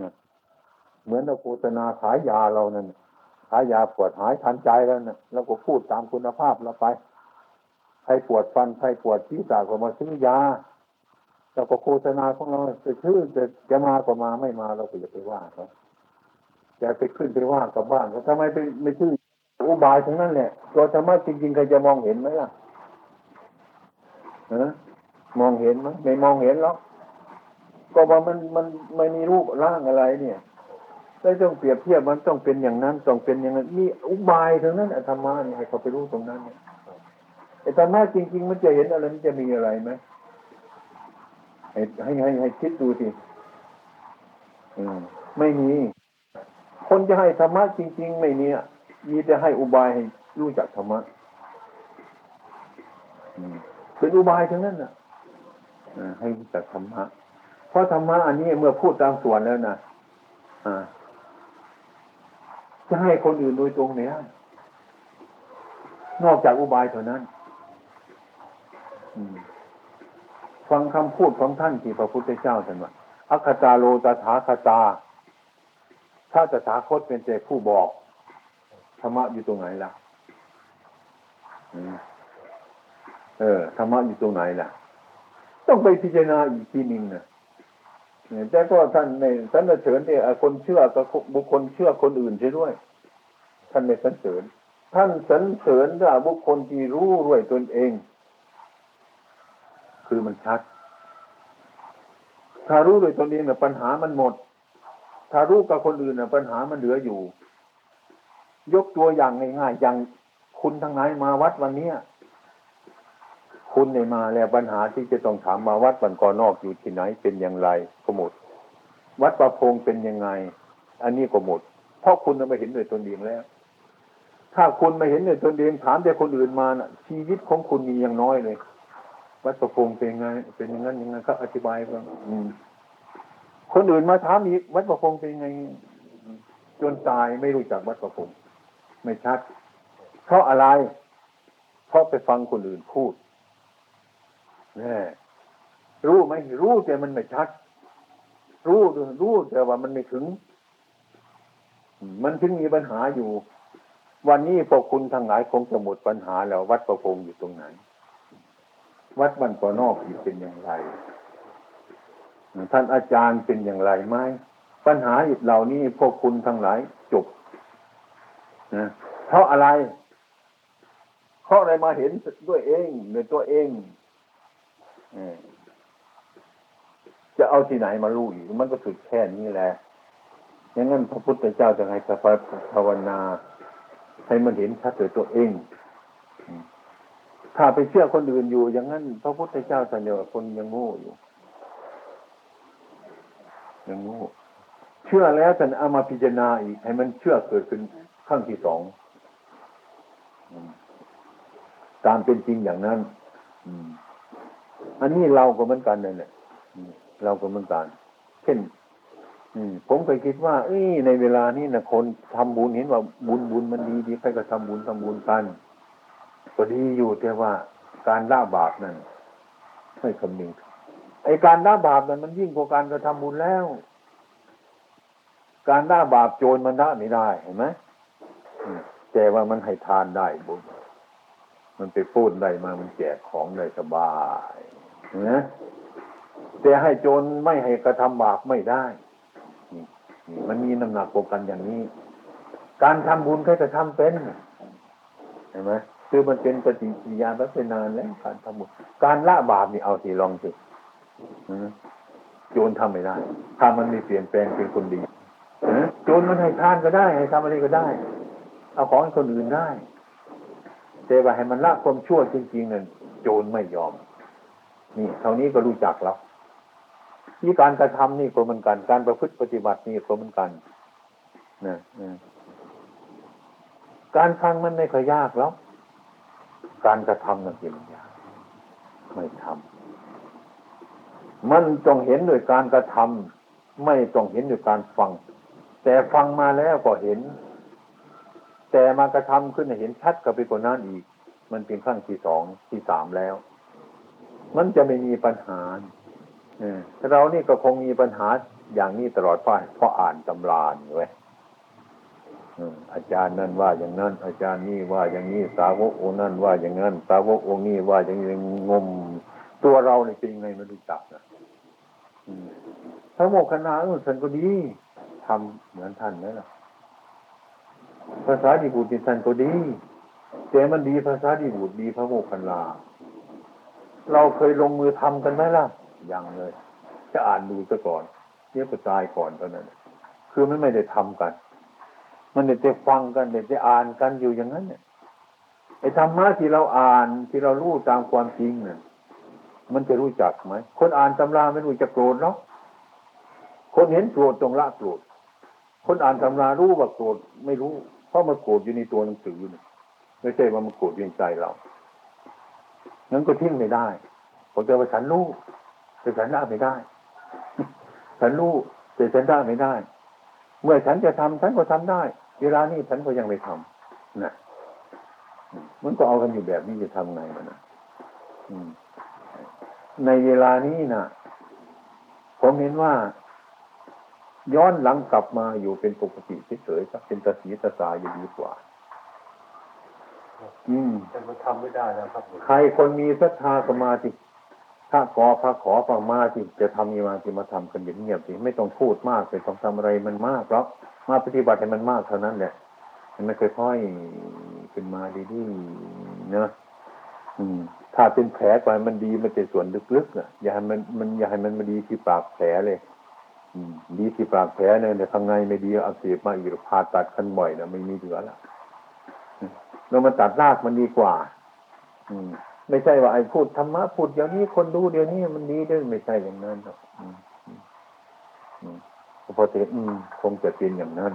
นะเหมือนเราโฆษณาขายยาเรานั่นขายยาปวดหายทันใจแล้วนะเราก็พูดตามคุณภาพเราไปใครปวดฟันใครปวดที่ตาก็มาซื้อยาเราก็โฆษณาของเราจะชื่อจะจะมาก็มาไม่มาเราก็อย่าไปว่าเขาจะไปขึ้นไปว่ากับบ้านเขาทำไมไปไม่ชื่ออุบายทั้งนั้นแหละตัวธรรมะจริงๆใครจะมองเห็นไหมล่ะฮะมองเห็นไหมไม่มองเห็นหรอก ก็ว่ามันมันไม่มีรูปร่างอะไรเนี่ยได้ต้องเปรียบเทียบมันต้องเป็นอย่างนั้นต้องเป็นอย่างนั้น มีอุบายทั้งนั้นอธรรมะเนี่ยให้เขาไปรู้ตรงนั้นเนี่ยไอ้ธรรมะจริง ๆ มันจะเห็นอะไรมันจะมีอะไรไหมให้ให้ให้คิดดูสิอืมไม่มี คนจะให้ธรรมะจริง ๆ ไม่มีอะมีแต่ให้อุบายให้รู้จักธรรมะเป็นอุบายทั้งนั้นน่ะให้รู้จักธรรมะ เพราะธรรมะอันนี้เมื่อพูดตามส่วนแล้วนะจะให้คนอื่นโดยตรงเนี่ยนอกจากอุบายเท่านั้นฟังคำพูดของท่านที่พระพุทธเจ้าท่านว่าอัคคตาโลตถาคตา ถ้าตถาคตเป็นแต่ผู้บอกธรรมะอยู่ตรงไหนล่ะเออธรรมะอยู่ตรงไหนล่ะ ต้องไปพิจารณาอีกทีหนึ่งนะ แต่ก็ท่านในท่านเสริญเนี่ยคนเชื่อกับบุคคลเชื่อคนอื่นใช่ด้วย ท่านไม่สรรเสริญ ท่านสรรเสริญว่าบุคคลที่รู้ด้วยตนเอง คือมันชัด ถ้ารู้ด้วยตนเองเนี่ยปัญหามันหมด ถ้ารู้กับคนอื่นเนี่ยปัญหามันเหลืออยู่ ยกตัวอย่างง่ายๆอย่างคุณทั้งหลายมาวัดวันเนี้ย คุณในมาแล้วปัญหาที่จะต้องถามมาวัดบันกอนอกอยู่ที่ไหนเป็นอย่างไรก็หมด วัดประพงเป็นยังไง อันนี้ก็หมด เพราะคุณไม่เห็นด้วยตนเองแล้ว ถ้าคุณไม่เห็นด้วยตนเองถามแต่คนอื่นมานะ่ะ ชีวิตของคุณมีอย่างน้อยเลย วัดประพงเป็นยังไง เป็นอย่างนั้นอย่างนั้นก็อธิบายบ้าคนอื่นมาถามอีกวัดประพงเป็นยังไง จนตายไม่รู้จักวัดประพงไม่ชัด เพราะอะไร เพราะไปฟังคนอื่นพูด นี่รู้ไหมรู้แต่มันไม่ชัด รู้รู้แต่ว่ามันไม่ถึง มันถึงมีปัญหาอยู่ วันนี้พวกคุณทั้งหลายคงจะหมดปัญหาแล้ว วัดประพงอยู่ตรงไหน วัดบันปอนอกอยู่เป็นอย่างไร ท่านอาจารย์เป็นอย่างไรไหมปัญหาเหล่านี้พวกคุณทั้งหลายจบนะเพราะอะไรเพราะอะไรมาเห็นด้วยเองในตัวเอง จะเอาที่ไหนมารู้อีกมันก็สุดแค่นี้แหละอย่างนั้นพระพุทธเจ้าจะให้สัพภาวนา ให้มันเห็นชัดตัวตัวเอง ถ้าไปเชื่อคนอื่นอยู่ อย่างนั้น พระพุทธเจ้าสัญญาคนยังโง่อยู่ยังโง่เชื่อแล้วแต่เอามาพิจารณาอีก ให้มันเชื่อเกิดขึ้นขั้งที่สองตามเป็นจริงอย่างนั้น อืม อันนี้เราก็เหมือนกันเลยเนี่ยเราก็เหมือนกัน เช่นผมเคยคิดว่า เอ้ในเวลานี้นะคนทำบุญเห็นว่าบุญบุญมันดีดีใครก็ทำบุญทำบุญกันก็ดีอยู่แต่ว่าการละบาปนั้นไม่คำนึงไอการละบาปนั้นมันยิ่งกว่าการกระทำบุญแล้ว การละบาปโจรมันละไม่ได้เห็นไหมแต่ว่ามันให้ทานได้บุญมันไปพูดได้มามันแจกของได้สบาย นะแต่ให้โจรไม่ให้กระทำบาปไม่ได้นี่มันมีน้ำหนักกกันอย่างนี้ การทำบุญแค่จะทำเป็นเห็นไหมคือมันเป็นปฏิกิริยาแบบเป็นนานแล้วการทำบุญการละบาปนี่เอาสิลองสิโจรทำไม่ได้ ถ้ามันม่เปลี่ยนแปลงเป็นคนดีโจรมันให้ทานก็ได้ ให้ทำอะไรก็ได้ เอาของคนอื่นได้แต่ว่าให้มันละความชั่วจริงๆนั่นโจรไม่ยอม นี่เท่านี้ก็รู้จักแล้วนี่การกระทำนี่ก็เหมือนกัน การประพฤติปฏิบัตินี่ก็เหมือนกันนะการฟังมันไม่ค่อยยากแล้ว การกระทำนั่นเป็นยากไม่ทำมันต้องเห็นโดยการกระทำไม่ต้องเห็นโดยการฟัง แต่ฟังมาแล้วก็เห็น แต่มากระทำขึ้นเห็นชัดกับไปกว่านั้นอีก มันเป็นขั้นที่สองที่สามแล้ว มันจะไม่มีปัญหาเรานี่ก็คงมีปัญหาอย่างนี้ตลอดไปเพราะอ่านตำรานี่ไว้ยอืมอาจารย์นั่นว่าอย่างนั้น อาจารย์นี่ว่าอย่างนี้สาวกองนั่นว่าอย่างนั้น สาวกองนี้ว่าอย่างนี้งม ตัวเราเนี่ยเป็นยังไงไม่รู้จักนะพระโมคคัลลาออท่านก็ดีทำเหมือนท่านไหมล่ะภาษาดีบุตรท่านก็ดีแต่มันดีภาษาดีบุตรดีพระโมคคัลลา เราเคยลงมือทำกันไหมล่ะยังเลย จะอ่านดูซะก่อนเดี๋ยวก็ตายก่อนเท่านั้น คือมันไม่ได้ทำกัน มันได้แต่ฟังกันได้แต่อ่านกันอยู่อย่างนั้นเนี่ยไอ้ธรรมะที่เราอ่านที่เรารู้ตามความจริงเนี่ยมันจะรู้จักไหมคนอ่านตำราไม่รู้จะโกรธเนาะคนเห็นโกรธตรงละโกรธคนอ่านตำรารู้ว่าโกรธไม่รู้ เพราะมันโกรธอยู่ในตัวหนังสือเนี่ยไม่ใช่ว่ามันโกรธอยู่ในใจเรา งั้นก็ทิ้งไม่ได้ผมจะว่าฉันรู้แต่ฉันละไม่ได้ ฉันรู้แต่ฉันละไม่ได้ เมื่อฉันจะทำฉันก็ทำได้ เวลานี้ฉันก็ยังไม่ทำนะมันก็เอากันอยู่แบบนี้จะทำไงมันนะในเวลานี้นะผมเห็นว่า ย้อนหลังกลับมาอยู่เป็นปกติเฉยๆสักเป็นตาสีตาสายดีกว่า อืมแต่มันทำไม่ได้นะครับใครคนมีศรัทธาก็มาสิถ้าขอพระขอฟังมาสิจะทำมีมาสิมาทำกันเงียบๆสิไม่ต้องพูดมากไม่ต้องทำอะไรมันมากหรอกมาปฏิบัติให้มันมากเท่านั้นแหละมันไม่ค่อยๆขึ้นมาดีๆเนอะอืม ถ้าเป็นแผลไปมันดีมันจะส่วนลึกๆอะ อย่าให้มันมันอย่าให้มันมาดีที่ปากแผลเลย อืม ดีที่ปากแผลเนี่ยแต่ข้างในไม่ดีอักเสบมาอีกผ่าตัดขั้นบ่อยนะไม่มีเหลือละอืม เรามาตัดรากมันดีกว่า อืม ไม่ใช่ว่าไอ้พูดธรรมะพูดเดี๋ยวนี้คนดูเดี๋ยวนี้มันดีด้วยไม่ใช่อย่างนั้นหรอกพอเทศอืมคงจะเป็นอย่างนั้น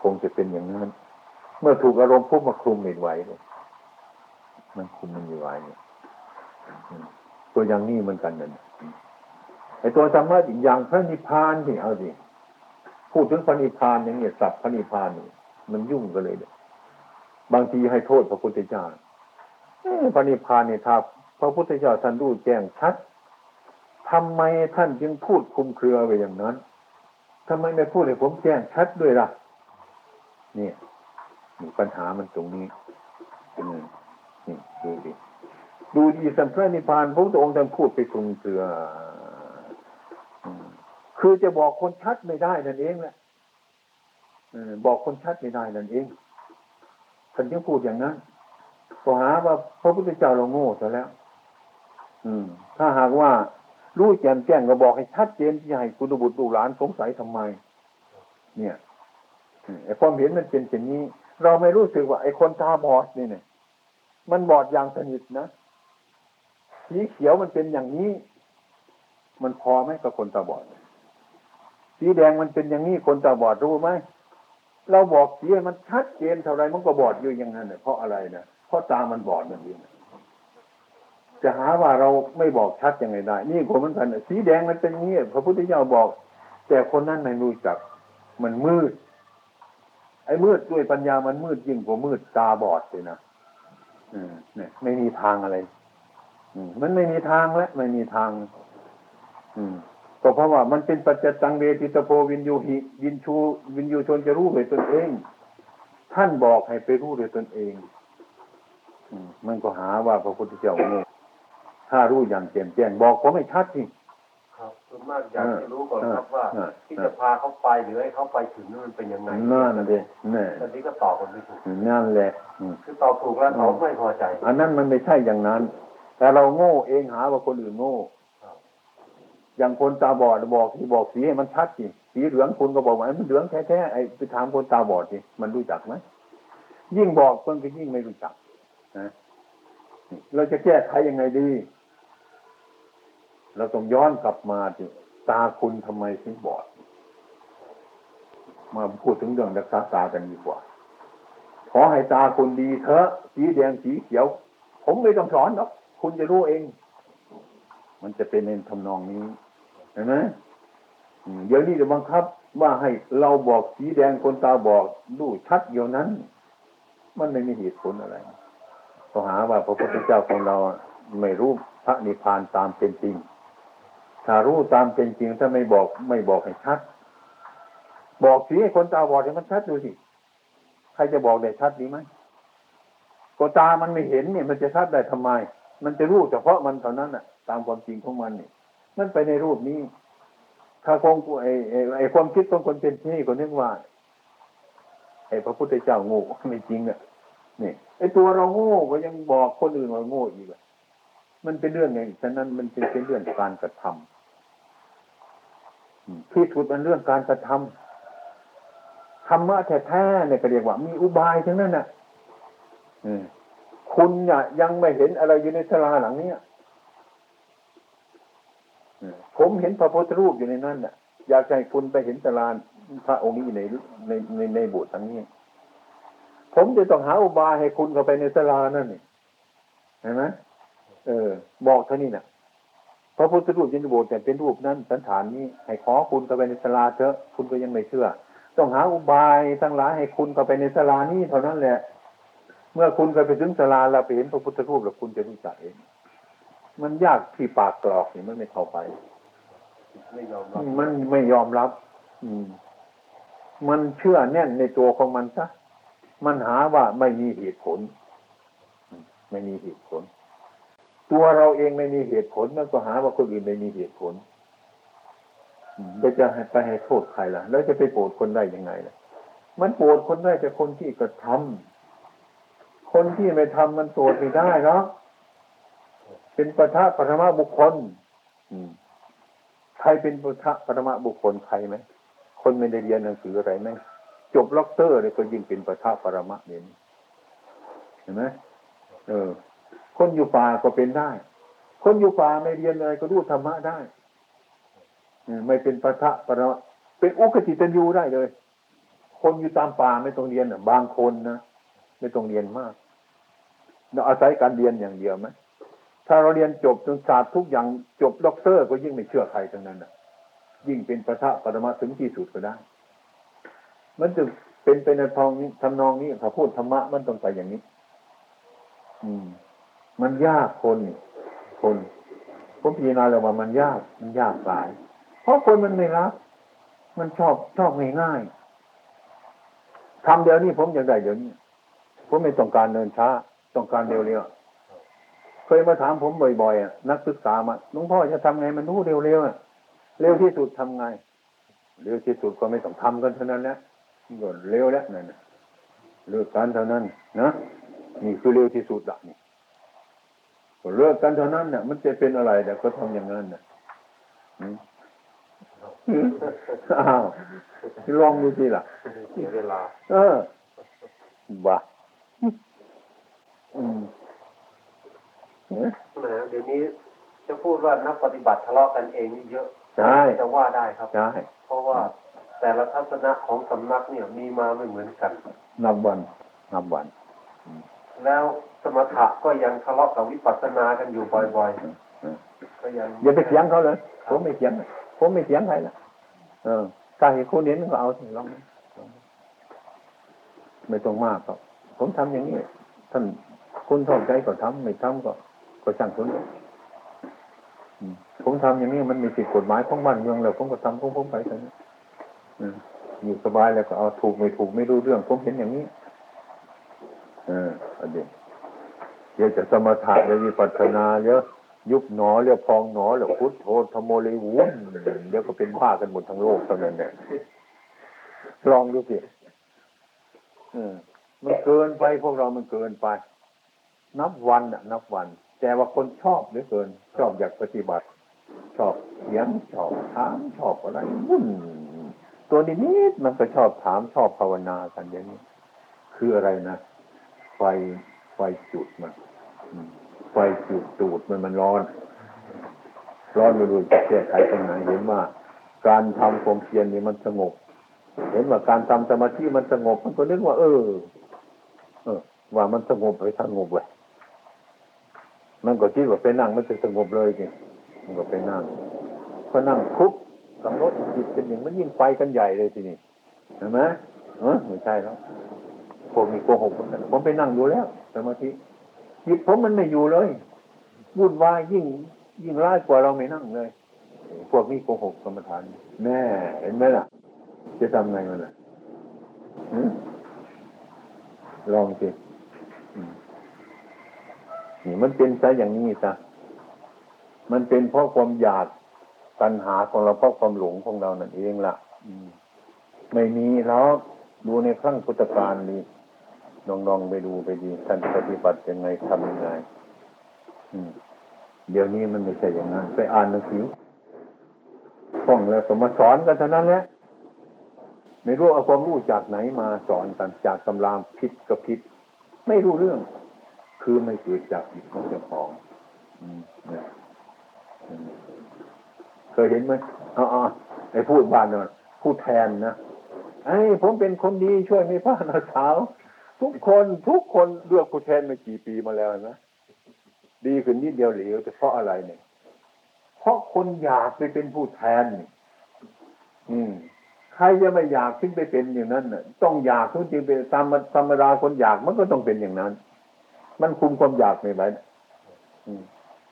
คงจะเป็นอย่างนั้น เมื่อถูกอารมณ์ปุ๊บมาคุมไม่ไหวเลยมันคุมมันไม่ไหวเนี่ยตัวอย่างนี้เหมือนกันนั่นไอ้ตัวธรรมะอีกอย่างพระนิพพานที่เอาสิพูดถึงพระนิพพานอย่างเนี้ยสับพระนิพพานนี่มันยุ่งกันเลยเนี่ย บางทีให้โทษพระพุทธเจ้าพระนิพพานเนี่ยถ้าพระพุทธเจ้าท่านรู้แจ้งชัดทำไมท่านจึงพูดคุมเครือไปอย่างนั้นทำไมไม่พูดให้ผมแจ้งชัดด้วยล่ะ เนี่ยปัญหามันตรงนี้นี่ดูดิดูดีสัมพระนิพพานพระพุทธองค์ท่านพูดไปคุมเครือคือจะบอกคนชัดไม่ได้นั่นเองแหละบอกคนชัดไม่ได้นั่นเอง ท่านจึงพูดอย่างนั้นก็หาว่าพระพุทธเจ้าเราโง่ซะแล้ว อืม ถ้าหากว่ารู้แจ่มแจ้งก็บอกให้ชัดเจนที่ให้คุณบุตรลูกหลานสงสัยทำไม เนี่ยไอ้ความเห็นมันเป็นเช่นนี้ เราไม่รู้สึกว่าไอ้คนตาบอดนี่เนี่ย มันบอดอย่างสนิทนะสีเขียวมันเป็นอย่างนี้ มันพอไหมกับคนตาบอด สีแดงมันเป็นอย่างนี้คนตาบอดรู้ไหม เราบอกสีมันชัดเจนเท่าไรมันก็บอดอยู่อย่างนั้นเนี่ยเพราะอะไรนะเพราะตามันบอดนั่นเองจะหาว่าเราไม่บอกชัดยังไงได้ นี่คนมันกันสีแดงมันเป็นอย่างนี้พระพุทธเจ้าบอก แต่คนนั้นไม่รู้จัก มันมืด ไอ้มืดด้วยปัญญามันมืดยิ่งกว่ามืดตาบอดเลยนะอืมเนี่ย ไม่มีทางอะไร อืมมันไม่มีทางแล้วไม่มีทาง อืม ก็เพราะว่ามันเป็นปัจจตังเวทิตโพวินยูหิวินชูวินยูชนจะรู้ด้วยตนเอง ท่านบอกให้ไปรู้ด้วยตนเองอืมมันก็หาว่าพระพุทธเจ้าโง่ถ้ารู้อย่างแจ่มแจ้งบอกผมไม่ชัดสิครับส่วนมากอยากจะรู้ก่อนครับว่าอ่า ที่จะพาเขาไปหรือให้เขาไปถึงนั่นมันเป็นยังไงนั่นเองนี่ตอนนี้ก็ตอบกันไม่ถูกนั่นแหละอืมคือตอบถูกแล้วเขาไม่พอใจ อันนั้นมันไม่ใช่อย่างนั้น แต่เราโง่เองหาว่าคนอื่นโง่ครับ อย่างคนตาบอดบอกที่บอกสีให้มันชัดสิสีเหลืองคุณก็บอกว่ามันเหลืองแท้ๆไอ้ไปถามคนตาบอดสิมันรู้จักไหมยิ่งบอกคนก็ยิ่งไม่รู้จักนะเราจะแก้ไขยังไงดี เราต้องย้อนกลับมาสิตาคุณทำไมถึงบอด มาพูดถึงเรื่องรักษาตากันดีกว่า ขอให้ตาคุณดีเถอะสีแดงสีเขียว ผมไม่ต้องสอนหรอกคุณจะรู้เอง มันจะเป็นในทำนองนี้ เห็นไหมอืมเดี๋ยวนี้จะบังคับ ว่าให้เราบอกสีแดงคนตาบอกดูชัดเดียวนั้น มันไม่มีเหตุผลอะไรก็หาว่าพระพุทธเจ้าของเราไม่รู้พระนิพพานตามเป็นจริง ถ้ารู้ตามเป็นจริงถ้าไม่บอกไม่บอกให้ชัด บอกสิให้คนตาบอดให้มันชัดดูสิใครจะบอกได้ชัดดีไหมก็ตามันไม่เห็นเนี่ย มันจะชัดได้ทำไม มันจะรู้เฉพาะมันเท่านั้นน่ะ ตามความจริงของมันเนี่ย มันไปในรูปนี้ ถ้าคงไอ้ไอ้ความคิดของคนเป็นที่คนนึกว่าไอ้พระพุทธเจ้าโง่ไม่จริงอะนี่ไอ้ตัวเราโง่ก็ยังบอกคนอื่นว่าโง่อีกอะมันเป็นเรื่องไงฉะนั้นมันเป็นเป็นเรื่องการกระทำอืมที่สุดมันเรื่องการกระทำธรรมะแท้ๆเนี่ยก็เรียกว่า มีอุบายทั้งนั้นน่ะอืมคุณเนี่ยยังไม่เห็นอะไรอยู่ในศาลาหลังเนี้ย ผมเห็นพระพุทธรูปอยู่ในนั้นน่ะ อยากให้คุณไปเห็นศาลาพระองค์นี้ในในในในโบสถ์ทั้งนี้ ผมจะต้องหาอุบายให้คุณเข้าไปในศาลานั่นนี่เห็นไหมเออ บอกเท่านี้น่ะพระพุทธรูปยินโบสถ์แต่เป็นรูปนั้นสันฐานนี้ให้ขอคุณเข้าไปในศาลาเถอะ คุณก็ยังไม่เชื่อ ต้องหาอุบายทั้งหลายให้คุณเข้าไปในศาลานี้เท่านั้นแหละ เมื่อคุณเคยไปถึงศาลาเราไปเห็นพระพุทธรูปแล้วคุณจะรู้จักเอง มันยากที่ปากกรอกนี่มันไม่เข้าไปไม่ยอมรับมันไม่ยอมรับ อืม มันเชื่อแน่นในตัวของมันซะมันหาว่าไม่มีเหตุผลอืมไม่มีเหตุผล ตัวเราเองไม่มีเหตุผลมันก็หาว่าคนอื่นไม่มีเหตุผลอืมแล้วจะให้ไปให้โทษใครล่ะ แล้วจะไปโกรธคนได้ยังไงล่ะ มันโกรธคนได้แต่คนที่กระทำคนที่ไม่ทำมันโกรธไม่ได้หรอก เป็นปะทะปรมาบุคคลใครเป็นพุทธปรมาบุคคลใครไหมคนไม่ได้เรียนหนังสืออะไรไหมจบด็อกเตอร์เลยก็ยิ่งเป็นปะทะปรมะเนี่ยเห็นไหมเออ คนอยู่ป่าก็เป็นได้ คนอยู่ป่าไม่เรียนอะไรก็รู้ธรรมะได้อืมไม่เป็นปทปรมะเป็นอุคฆฏิตัญญูได้เลย คนอยู่ตามป่าไม่ต้องเรียนอะบางคนนะไม่ต้องเรียนมากเราอาศัยการเรียนอย่างเดียวไหม ถ้าเราเรียนจบจนศาสตร์ทุกอย่างจบด็อกเตอร์ ก็ยิ่งไม่เชื่อใครทั้งนั้นน่ะยิ่งเป็นประทะปรมาถึงที่สุดก็ได้ มันจะเป็นไปในทองนี้ทำนองนี้ถ้าพูดธรรมะมันต้องไปอย่างนี้ อืม มันยากคนคนผมพิจารณาแล้วว่ามันยากมันยากหลาย เพราะคนมันไม่รับ มันชอบชอบง่ายๆทำเดี๋ยวนี้ผมอยากได้เดี๋ยวนี้ ผมไม่ต้องการเดินช้า ต้องการเร็วๆ เคยมาถามผมบ่อยๆอะนักศึกษามาหลวงพ่อจะทำไงมันรู้เร็วๆอะเร็วที่สุดทำไง เร็วที่สุดก็ไม่ต้องทำกันเท่านั้นนะนี่ก็เร็วแล้วนั่นน่ะเลิกกันเท่านั้นนะนี่คือเร็วที่สุดละนี่ก็เลิกกันเท่านั้นน่ะมันจะเป็นอะไรแต่ก็ทำอย่างนั้นน่ะอืมอืมอ้าวลองดูสิล่ะเสียเวลา เออบ้าอืม เอ๊ะแหมเดี๋ยวนี้จะพูดว่านักปฏิบัติทะเลาะกันเองนี่เยอะใช่จะว่าได้ครับใช่เพราะว่าแต่ละทัศนะของสำนักเนี่ยมีมาไม่เหมือนกัน นับวันนับวัน แล้วสมถะก็ยังทะเลาะกับวิปัสสนากันอยู่บ่อยๆก็ยังอย่าไปเถียงเขาเลยผมไม่เถียงผมไม่เถียงใครละเออถ้าเห็นคนเห็นก็เอาสิลองลองไม่ต้องมากครับผมทำอย่างนี้ท่านคุณชอบใจก็ทำไม่ทำก็ ก็ช่างคุณอืมผมทำอย่างนี้มันมีผิดกฎหมายของบ้านเมืองแล้วผมก็ทำของผมไปเท่นั้อยู่สบายแล้วก็เอาถูกไม่ถูกไม่รู้เรื่องผมเห็นอย่างนี้ เอออันนี้เดี๋ยวจะสมถะเดี๋ยววิปัสสนาเดี๋ยวยุบหนอเรียกพองหนอแล้วพุทโธธโมเลยวุ้นเดี๋ยวก็เป็นบ้ากันหมดทั้งโลกเท่านั้นเนี่ยลองดูสิออมันเกินไปพวกเรามันเกินไป นับวันน่ะนับวัน แต่ว่าคนชอบเหลือเกิน ชอบอยากปฏิบัติ ชอบเขียนชอบถามชอบอะไรวุ่นตัวนี้นิดมันก็ชอบถามชอบภาวนากันอย่างนี้ คืออะไรนะไฟไฟจุดมันไฟจุดตูดมันมันร้อน ร้อนไม่รู้จะแก้ไขตรงไหนเห็นว่าการทำความเพียรนี่มันสงบ เห็นว่าการทำสมาธิมันสงบ มันก็นึกว่า เออ เออ ว่ามันสงบไปสงบเลย มันก็คิดว่าไปนั่งมันจะสงบเลยจริงมันก็ไปนั่งพอนั่งคุบกำหนดจิตเป็นอย่างมันยิ่งไปกันใหญ่เลยทีนี้เห็นไหมเออไม่ใช่แล้วผมมีโกหกเหมือนกันผมไปนั่งอยู่แล้วสมาธิจิตผมมันไม่อยู่เลยวุ่นวายยิ่ง ยิ่งร้ายกว่าเราไม่นั่งเลย พวกนี้โกหกกรรมฐานแน่เห็นไหมล่ะ จะทำไงมันล่ะลองสิ นี่มันเป็นซะอย่างนี้ซะมันเป็นเพราะความอยากตัณหาของเราเพราะความหลงของเรานั่นเองล่ะไม่มีแล้วดูในครั้งพุทธกาลนี่ลองๆไปดูไปดีท่านปฏิบัติยังไงทำยังไงเดี๋ยวนี้มันไม่ใช่อย่างนั้น ไปอ่านหนังสือท่องแล้วก็มาสอนกันเท่านั้นแหละไม่รู้เอาความรู้จากไหนมาสอนกันจากตำรามพิษกับพิษ ไม่รู้เรื่อง คือไม่เกิดจากจิตของเจ้าของเคยเห็นไหมอ๋อไอ้พูดบ้านน่ะพูดแทนนะไอ้ผมเป็นคนดีช่วยไม่พลาดนะสาว ทุกคนทุกคนเลือกผู้แทนมากี่ปีมาแล้วนะดีขึ้นนิดเดียวเหลวแต่เพราะอะไรเนี่ย เพราะคนอยากไปเป็นผู้แทนนี่อืมใครจะไม่อยากขึ้นไปเป็นอย่างนั้นน่ะ ต้องอยากทุกจึงเป็นตามธรรมดาคนอยากมันก็ต้องเป็นอย่างนั้น มันคุมความอยากไม่ไหว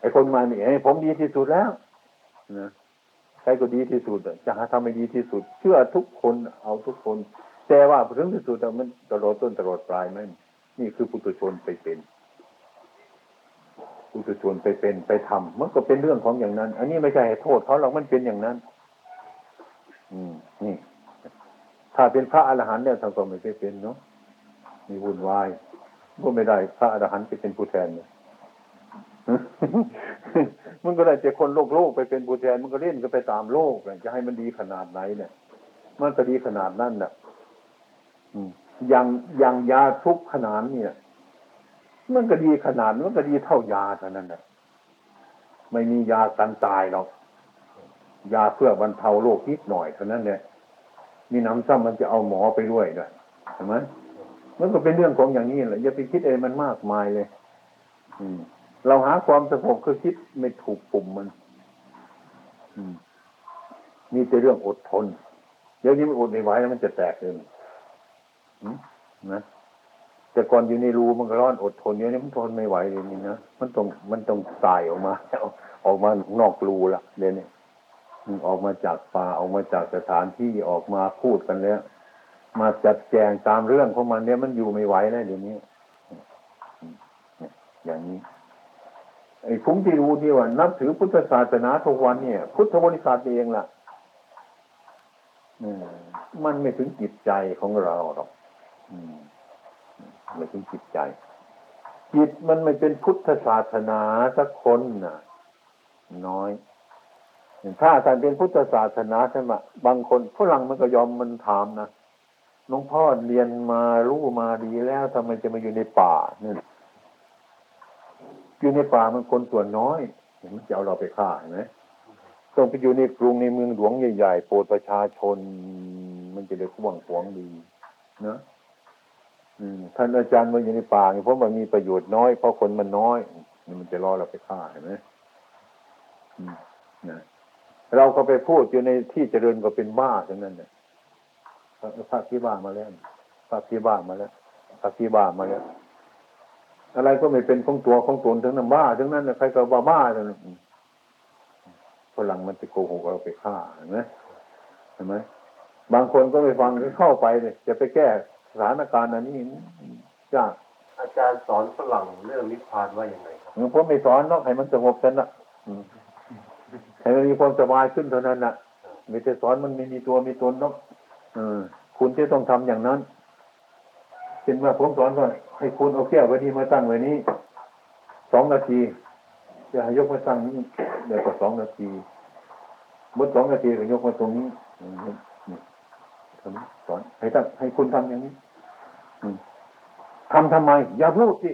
ไอ้คนมานี่ไอ้ผมดีที่สุดแล้วนะใครก็ดีที่สุดจะหาทำให้ดีที่สุด เชื่อทุกคนเอาทุกคน แต่ว่าถึงที่สุดมันตลอดต้นตลอดปลายไหมนี่คือปุถุชนไปเป็นปุถุชนไปเป็นไปทำมันก็เป็นเรื่องของอย่างนั้น อันนี้ไม่ใช่ให้โทษเขาหรอกมันเป็นอย่างนั้น อืมนี่ ถ้าเป็นพระอรหันต์เนี่ยทานก็ไม่ได้เป็นเนาะมีวุ่นวาย ก็ไม่ได้พระอรหันต์ไปเป็นผู้แทนเนี่ยมันก็ได้แต่คนโลกโลกไปเป็นผู้แทน มันก็เล่นก็ไปตามโลกจะให้มันดีขนาดไหนเนี่ย มันก็ดีขนาดนั้นน่ะอืมอย่างอย่างยาทุกขนาดเนี่ย มันก็ดีขนาดมันก็ดีเท่ายาเท่านั้นแหละไม่มียากันตายหรอกยาเพื่อบรรเทาโรคนิดหน่อยเท่านั้นเนี่ยมีน้ำซ้ำมันจะเอาหมอไปด้วยด้วยใช่ไหม มันก็เป็นเรื่องของอย่างนี้แหละอย่าไปคิดเอะไรมันมากมายเลย อืม เราหาความสงบคือคิดไม่ถูกปุ่มมัน อืมมีแต่เรื่องอดทน เดี๋ยวนี้มันอดไม่ไหวแล้วมันจะแตกเองนะแต่ก่อนอยู่ในรูมันก็ร้อนอดทนเดี๋ยวนี้มันทนไม่ไหวเลยนี่นะมันต้องมันต้องตายออกมาออกมานอกรูละเดี๋ยวนี้ออกมาจากป่าออกมาจากสถานที่ออกมาพูดกันแล้ว มาจัดแจงตามเรื่องของมันเนี่ยมันอยู่ไม่ไหวแล้วเดี๋ยวนี้อย่างนี้ไอ้ผมที่รู้ที่ว่านับถือพุทธศาสนาทุกวันเนี่ย พุทธบริษัทเองล่ะมมันไม่ถึงจิตใจของเราหรอกอมไม่ถึงจิตใจ จิตมันไม่เป็นพุทธศาสนาสักคนน่ะ น้อยถ้าท่านเป็นพุทธศาสนาใช่ไหมบางคนฝรั่งมันก็ยอมมันถามนะ หลวงพ่อเรียนมารู้มาดีแล้วทำไมจะมาอยู่ในป่าเนี่ยอยู่ในป่ามันคนส่วนน้อยมันจะเอาเราไปฆ่าเห็นไหมต้องไปอยู่ในกรุงในเมืองหลวงใหญ่ๆโปรดประชาชน มันจะได้กว้างขวางดีนะท่านอาจารย์มาอยู่ในป่าเพราะมันมีประโยชน์น้อยเพราะคนมันน้อยมันจะรอเราไปฆ่าเห็นไหมอืมนะเราก็ไปพูดอยู่ในที่เจริญก็เป็นบ้าทั้งนั้นเนี่ย พระพระที่บ้ามาแล้วพระที่บ้ามาแล้วพระที่บ้ามาแล้ว อะไรก็ไม่เป็นของตัวของตนทั้งนั้นบ้าทั้งนั้นใครก็บ้าบ้าทั้งนั้นฝรั่งมันจะโกหกเราไปฆ่าเห็นไหมเห็นไหมบางคนก็ไม่ฟังก็เข้าไปเลยจะไปแก้สถานการณ์อันนี้ยากอาจารย์สอนฝรั่งเรื่องนิพพานว่าอย่างไรครับผมไม่สอนนอกให้มันสงบกันละอืมให้มันมีความสบายขึ้นเท่านั้นนะไม่ได้สอนมันไม่มีตัวมีตนนก เออ คุณจะต้องทำอย่างนั้นเช่นว่าผมสอนว่าให้คุณเอาแก้วไว้นี้มาตั้งไว้นี้สองนาทีจะให้ยกมาตั้งนี้เดี๋ยวก็สองนาทีเมื่อสองนาทีก็ยกมาตรงนี้นี่ทำสอนให้ตั้งให้คุณทำอย่างนี้อืมทำทำไม อย่าพูดสิ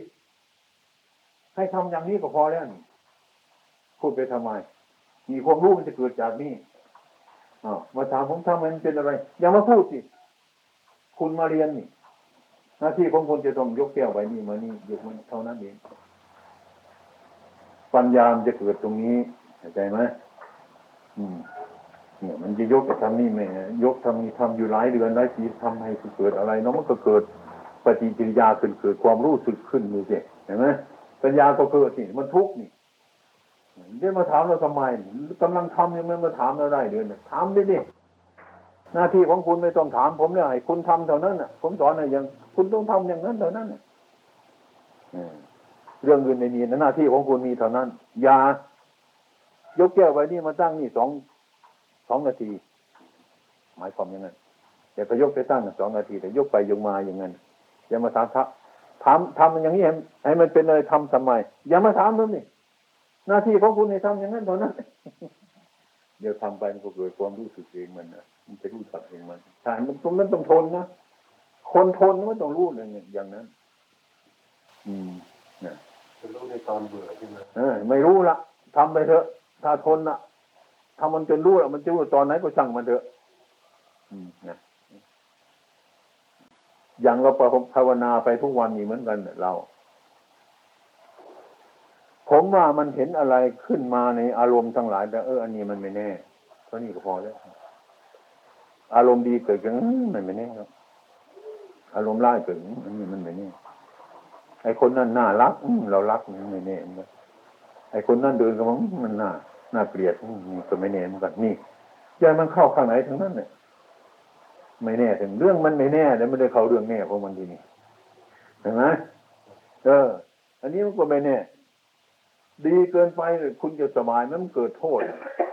ให้ทำอย่างนี้ก็พอแล้วพูดไปทำไม มีความรู้มันจะเกิดจากนี่อ้ มาถามผมทำมันเป็นอะไร อย่ามาพูดสิ คุณมาเรียนนี่ หน้าที่ของคุณจะต้องยกแก้วไว้นี่มานี่ยกมันเท่านั้นเอง ปัญญามจะเกิดตรงนี้เข้าใจไหมอืมเนี่ยมันจะยกทำนี่ไม่ยกทำนี่ทำอยู่หลายเดือนหลายปีทำให้เกิดอะไรเนาะมันก็เกิดปฏิกิริยาขึ้นเกิดความรู้สึกขึ้นนี่สิเห็นไหมปัญญาก็เกิดนี่มันทุกข์นี่ เดี๋ยวมาถามเราทำไมกำลังทำยังไม่มาถามเราได้เดือนยถามดิดิหน้าที่ของคุณไม่ต้องถามผมเนี่ยให้คุณทำเท่านั้นน่ะ ผมสอนอะไรอย่าง คุณต้องทำอย่างนั้นเท่านั้นนะเรื่องอื่นไม่มีหน้าที่ของคุณมีเท่านั้น อย่ายกแก้วไว้นี่มาตั้งนี่สองสองนาที หมายความอย่างนั้นอย่าไปยกไปตั้งสองนาที แต่ยกไปยกมาอย่างนั้นอย่ามาถามทัถามทำอย่างนี้ให้มันเป็นอะไรทำทำไมอย่ามาถามผมนี่ หน้าที่ของคุณให้ทำอย่างนั้นเท่านั้นเดี๋ยวทำไปมันก็เกิดความรู้สึกเองมันนะมันจะรู้สักเองมันใช่มันตรงนั้นต้องทนนะคนทนมันต้องรู้เลยอย่างนั้น อืมนะจะรู้ในตอนเบื่อใช่ไหมเออไม่รู้ละทำไปเถอะ ถ้าทนนะถ้ามันจนรู้ละมันจะรู้ตอนไหนก็สั่งมันเถอะ อืมนะอย่างเราภาวนาไปทุกวันนี้เหมือนกันเนี่ยเรา ผมว่ามันเห็นอะไรขึ้นมาในอารมณ์ทั้งหลาย แต่เอออันนี้มันไม่แน่เท่านี้ก็พอแล้วอารมณ์ดีเกิดขึ้นมันไม่แน่ครับอารมณ์ร้ายเกิดอันนี้มันไม่แน่ไอ้คนนั้นน่ารักเรารักมันไม่แน่ไอ้คนนั้นเดินก็มองอื้อมันน่าน่าเกลียดมันก็ไม่แน่เหมือนกันนี่ยายมันเข้าข้างไหนทั้งนั้นเนี่ยไม่แน่ถึงเรื่องมันไม่แน่แต่ไม่ได้เข้าเรื่องแน่ของมันทีนี้เห็นไหมเออ อันนี้มันก็ไม่แน่ ดีเกินไปคุณจะสบายมันเกิดโทษ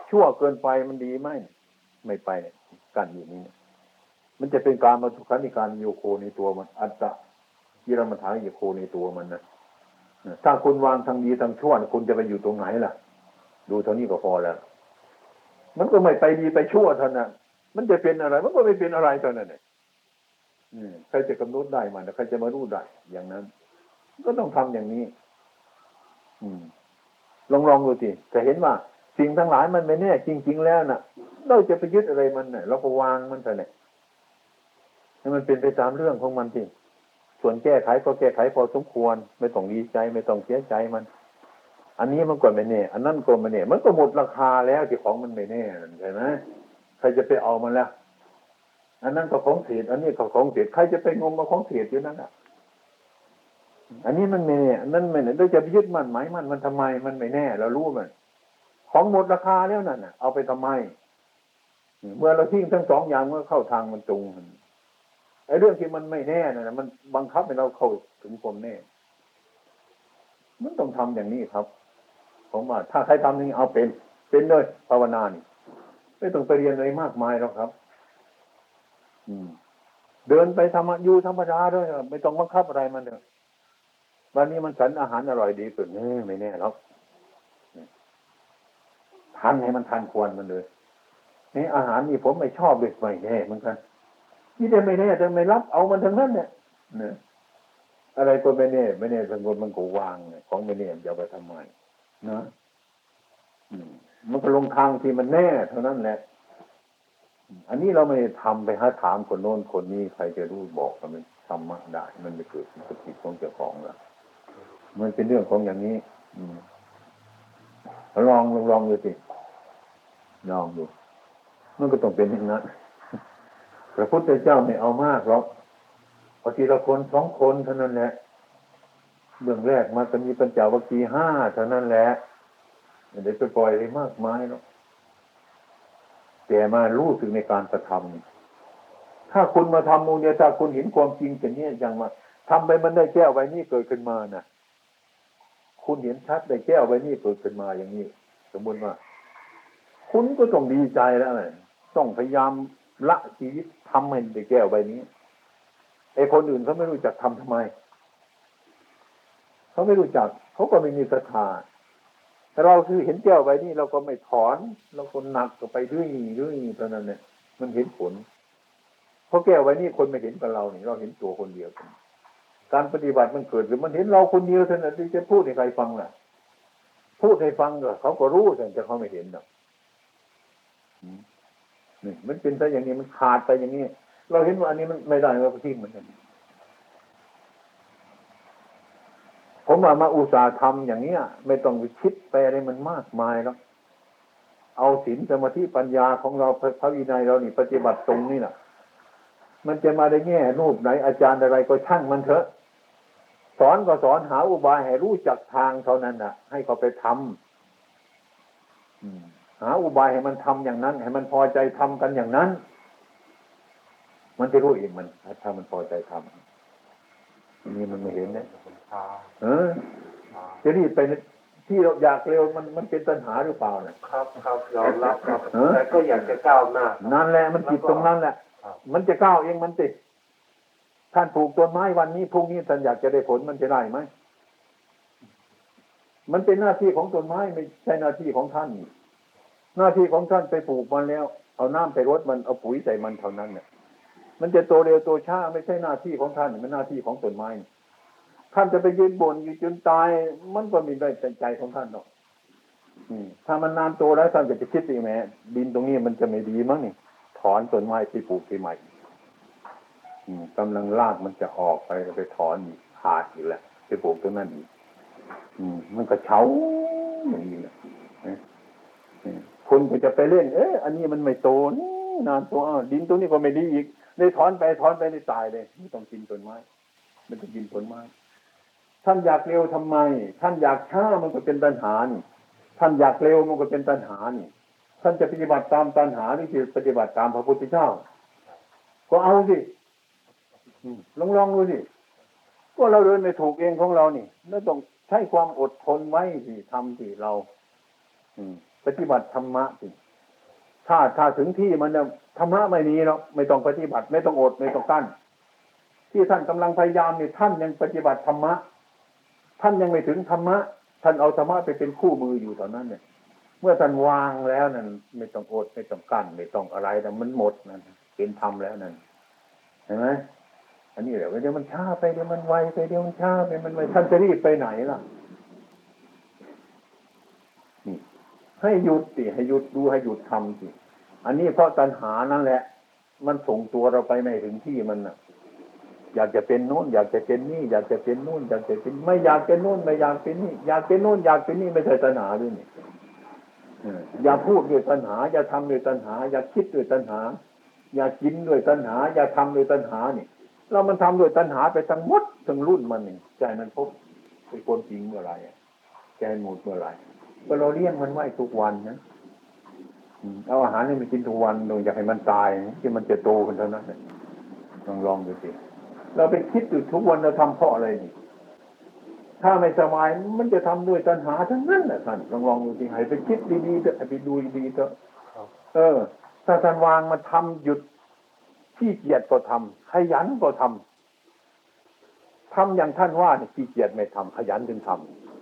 ชั่วเกินไปมันดีไหมไม่ไปเนี่ยการอยู่นี้ มันจะเป็นการมาทุกขันิการโยโคในตัวมัน อัตตะยิรมัฐาโยโคในตัวมันนะถ้าคุณวางทางดีทางชั่วคุณจะไปอยู่ตรงไหนล่ะ ดูเท่านี้ก็พอแล้ว มันก็ไม่ไปดีไปชั่วเท่านั้นมันจะเป็นอะไร มันก็ไม่เป็นอะไรเท่านั้นเองใครจะกำหนดได้มันใครจะมารู้ได้อย่างนั้น ก็ต้องทำอย่างนี้ อืม ลองลองดูสิจะเห็นว่า สิ่งทั้งหลายมันไม่แน่ จริง ๆ แล้วน่ะ เราจะไปยึดอะไรมันเนี่ยเราก็วางมันไปเนี่ยให้มันเป็นไปตามเรื่องของมันสิส่วนแก้ไขก็แก้ไขพอสมควร ไม่ต้องดีใจไม่ต้องเสียใจมัน อันนี้มันก็ไม่แน่ อันนั้นก็ไม่แน่ มันก็หมดราคาแล้วที่ของมันไม่แน่ใช่ไหมใครจะไปเอามันแล้วอันนั้นก็ของเสียอันนี้ก็ของเสียใครจะไปงมมาของเสียอยู่นั่นอะ อันนี้มันไม่แน่นนั้นไม่แน่เราจะไปยึดมันหมายมันมันทำไม มันไม่แน่ เรารู้มัน ของหมดราคาแล้วนั่นน่ะ เอาไปทำไม เมื่อเราทิ้งทั้งสองอย่างเมื่อเข้าทางมันตรงไอ้เรื่องที่มันไม่แน่น่ะมันบังคับให้เราเข้าถึงความแน่ มันต้องทำอย่างนี้ครับ ผมว่าถ้าใครทำย่างนี้เอาเป็น เป็นเลยภาวนานี่ไม่ต้องไปเรียนอะไรมากมายหรอกครับ อืม เดินไปธรรมอยู่ธรรมดาด้วยไม่ต้องบังคับอะไรมันเถอะ วันนี้มันฉันอาหารอร่อยดีเกินเออไม่แน่หรอกทันให้มันทันควรมันเลยนี่อาหารนี่ผมไม่ชอบเลยไม่แน่เหมือนกันนี่แต่ไม่แน่แต่ไม่รับเอามันทั้งนั้นเนี่ยนี่ยอะไรก็ไม่แน่ไม่แน่สงบมันก็วางเนี่ยของไม่แน่จะไปทำไมนะมันก็ลงทางที่มันแน่เท่านั้นแหละอันนี้เราไม่ทำไปหาถามคนโน้นคนนี้ใครจะรู้บอกมันธรรมะได้ มันไม่เกิดสติของเจ้าของแล้ว มันเป็นเรื่องของอย่างนี้ลองลองลองดูสิลองดู มันก็ต้องเป็นอย่างนั้นพระพุทธเจ้าไม่เอามากหรอกพอทีละคนสองคนเท่านั้นแหละเบื้องแรกมาก็มีปัญจวัคคีห้าเท่านั้นแหละไม่ได้ไปปล่อยอะไรมากมายหรอกแต่มารู้สึกในการกระทำถ้าคุณมาทำมูลเนี่ยถ้าคุณเห็นความจริงเป็นนี้อย่างมาทำไปมันได้แก้วใบนี้เกิดขึ้นมานะ่ะ คุณเห็นชัดได้แก้วใบนี้เกิดขึ้นมาอย่างนี้ สมมติว่า คุณก็ต้องดีใจแล้วไงต้องพยายามละชีวิตทำให้ได้แก้วใบนี้ไอ้คนอื่นเขาไม่รู้จักทำทำไมเขาไม่รู้จักเขาก็ไม่มีศรัทธาแต่เราคือเห็นแก้วใบนี้เราก็ไม่ถอน เราคนหนักก็ไปเรื่อยเรื่อยเท่านั้นเนี่ย มันเห็นผล เพราะแก้วใบนี้คนไม่เห็นกับเราเนี่ยเราเห็นตัวคนเดียวกัน การปฏิบัติมันเกิดหรือมันเห็นเราคนเดียวเท่านั้นที่จะพูดให้ใครฟังล่ะ พูดให้ฟังก็เขาก็รู้แต่เขาไม่เห็นหรอกนี่มันเป็นไปอย่างนี้มันขาดไปอย่างนี้ เราเห็นว่าอันนี้มันไม่ได้เราก็ทิ้งเหมือนกันผมว่ามาอุตสาห์ทำอย่างเนี้ย ไม่ต้องไปคิดไปอะไรมันมากมายแล้วเอาศีลสมาธิปัญญาของเราพระวินัยเรานี่ปฏิบัติตรงนี่น่ะมันจะมาได้แง่รูปไหนอาจารย์อะไรก็ช่างมันเถอะ สอนก็สอนหาอุบายให้รู้จักทางเท่านั้นน่ะ ให้เขาไปทอืมหาอุบายให้มันทำอย่างนั้น ให้มันพอใจทำกันอย่างนั้น มันจะรู้เองมันถ้ามันพอใจทำอันนี้มันไม่เห็นเนี่ยมันช้าเออจะรีบไปที่เราอยากเร็วมันมันเป็นปัญหาหรือเปล่าเนี่ยครับครับยอมรับครับเออแต่ก็อยากจะก้าวหน้าครับนั่นแหละมันผิดตรงนั้นแหละครับมันจะก้าวเองมันติด ท่านปลูกต้นไม้วันนี้พรุ่งนี้ท่านอยากจะได้ผลมันจะได้ไหมมันเป็นหน้าที่ของต้นไม้ไม่ใช่หน้าที่ของท่าน หน้าที่ของท่านไปปลูกมันแล้ว เอาน้ำไปรดมันเอาปุ๋ยใส่มันเท่านั้นเนี่ยมันจะโตเร็วโตช้าไม่ใช่หน้าที่ของท่านมันหน้าที่ของต้นไม้ท่านจะไปยืนบนอยู่จนตาย มันก็มีได้ใจของท่านหรอกถ้ามันนานโตแล้วท่านจะไปคิดอีกแหมดินตรงนี้มันจะไม่ดีมั้งนี่ถอนต้นไม้ที่ปลูกที่ใหม่ กำลังรากมันจะออกไปไปถอนอีกขาดอีกแล้วไปปลูกตรงนั้นอีกมันก็เฉาอย่างนี้แหละนะอืมคนก็จะไปเล่น เอ๊ะอันนี้มันไม่โตนี่นานตัวอ้าวดินตัวนี้ก็ไม่ดีอีกเลยถอนไปถอนไปได้ตายเลยไม่ต้องกินต้นไม้ไม่ต้องกินผลไม้ท่านอยากเร็วทำไม ท่านอยากช้ามันก็เป็นตัณหานี่ท่านอยากเร็วมันก็เป็นตัณหานี่ท่านจะปฏิบัติตามตัณหาหรือจะปฏิบัติตามพระพุทธเจ้า ก็เอาสิ ลองลองดูสิก็เราเดินไม่ถูกเองของเรานี่แล้วต้องใช้ความอดทนไว้สิทำสิเรา อืม ปฏิบัติธรรมะสิถ้าถ้าถึงที่มันธรรมะไม่มีหรอกไม่ต้องปฏิบัติ ไม่ต้องอดไม่ต้องกั้นที่ท่านกำลังพยายามเนี่ยท่านยังปฏิบัติธรรมะ ท่านยังไม่ถึงธรรมะ ท่านเอาธรรมะไปเป็นคู่มืออยู่ตอนนั้นเนี่ย เมื่อท่านวางแล้วนั่นไม่ต้องอดไม่ต้องกั้นไม่ต้องอะไรแต่มันหมดนั่นเป็นธรรมแล้วนั่นเห็นไหม อันนี้เดี๋ยวเดี๋ยวมันช้าไปเดี๋ยวมันไวไปเดี๋ยวมันช้าไปมันไวท่านจะรีบไปไหนล่ะนี่ให้หยุดสิให้หยุดดูให้หยุดทำสิอันนี้เพราะตัณหานั่นแหละ มันส่งตัวเราไปไม่ถึงที่มันน่ะ อยากจะเป็นโน้น อยากจะเป็นนี่ อยากจะเป็นโน้น อยากจะเป็นไม่อยากเป็นโน้นไม่อยากเป็นนี่ อยากเป็นโน้นอยากเป็นนี่ไม่ใช่ตัณหาด้วยนี่อย่าพูดด้วยตัณหา อย่าทำด้วยตัณหา อย่าคิดด้วยตัณหา อย่ากินด้วยตัณหา อย่าทำด้วยตัณหานี่ เรามันทำด้วยตัณหาไปทั้งหมดทั้งรุ่นมันนี่ใจมันพบเป็นคนจริงเมื่อไหรอะใจหมดเมื่อไหรก็เราเลี้ยงมันไว้ทุกวันนะอืมเอาอาหารให้มันกินทุกวันโดยอยากให้มันตายที่มันจะโตขึ้นเท่านั้นเนี่ยลองลองดูสิเราไปคิดอยู่ทุกวันเราทำเพราะอะไรนี่ ถ้าไม่สบายมันจะทำด้วยตัณหาทั้งนั้นแหละท่านลองลองดูสิให้ไปคิดดีๆเถอะให้ไปดูดีๆเถอะครับเออ ถ้าท่านวางมาทำหยุด ขี้เกียจก็ทำขยันก็ทำทำอย่างท่านว่าเนี่ยขี้เกียจไม่ทำขยันถึงท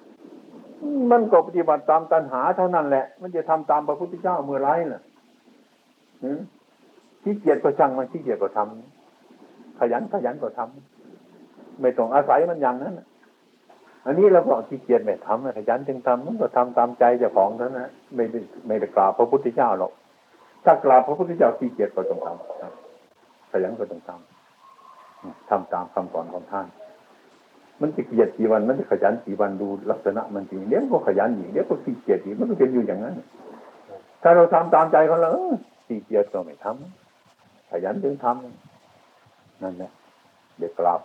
ำมันก็ปฏิบัติตามตัณหาเท่านั้นแหละ มันจะทำตามพระพุทธเจ้าเมื่อไรล่ะขี้เกียจก็ช่างมันขี้เกียจก็ทำขยันขยันก็ทำไม่ต้องอาศัยมันอย่างนั้นอันนี้เราก็ขี้เกียจไม่ทำขยันจึงทำมันก็ทำตามใจเจ้าของเท่านั้นไม่ได้ไม่ได้กราบพระพุทธเจ้าหรอกถ้ากราบพระพุทธเจ้าขี้เกียจก็ต้องทำ ขยันก็ต้องทำทำตามคำสอนของท่าน มันจะเกียจกี่วัน มันจะขยันกี่วันดูลักษณะมันจริงเดี๋ยวก็ขยันอีกเดี๋ยวก็ขี้เกียจอีกมันก็เป็นอยู่อย่างนั้น ถ้าเราทำตามใจของเราเออขี้เกียจก็ไม่ทำขยันถึงทำนั่นแหละเดี๋ยวกราบ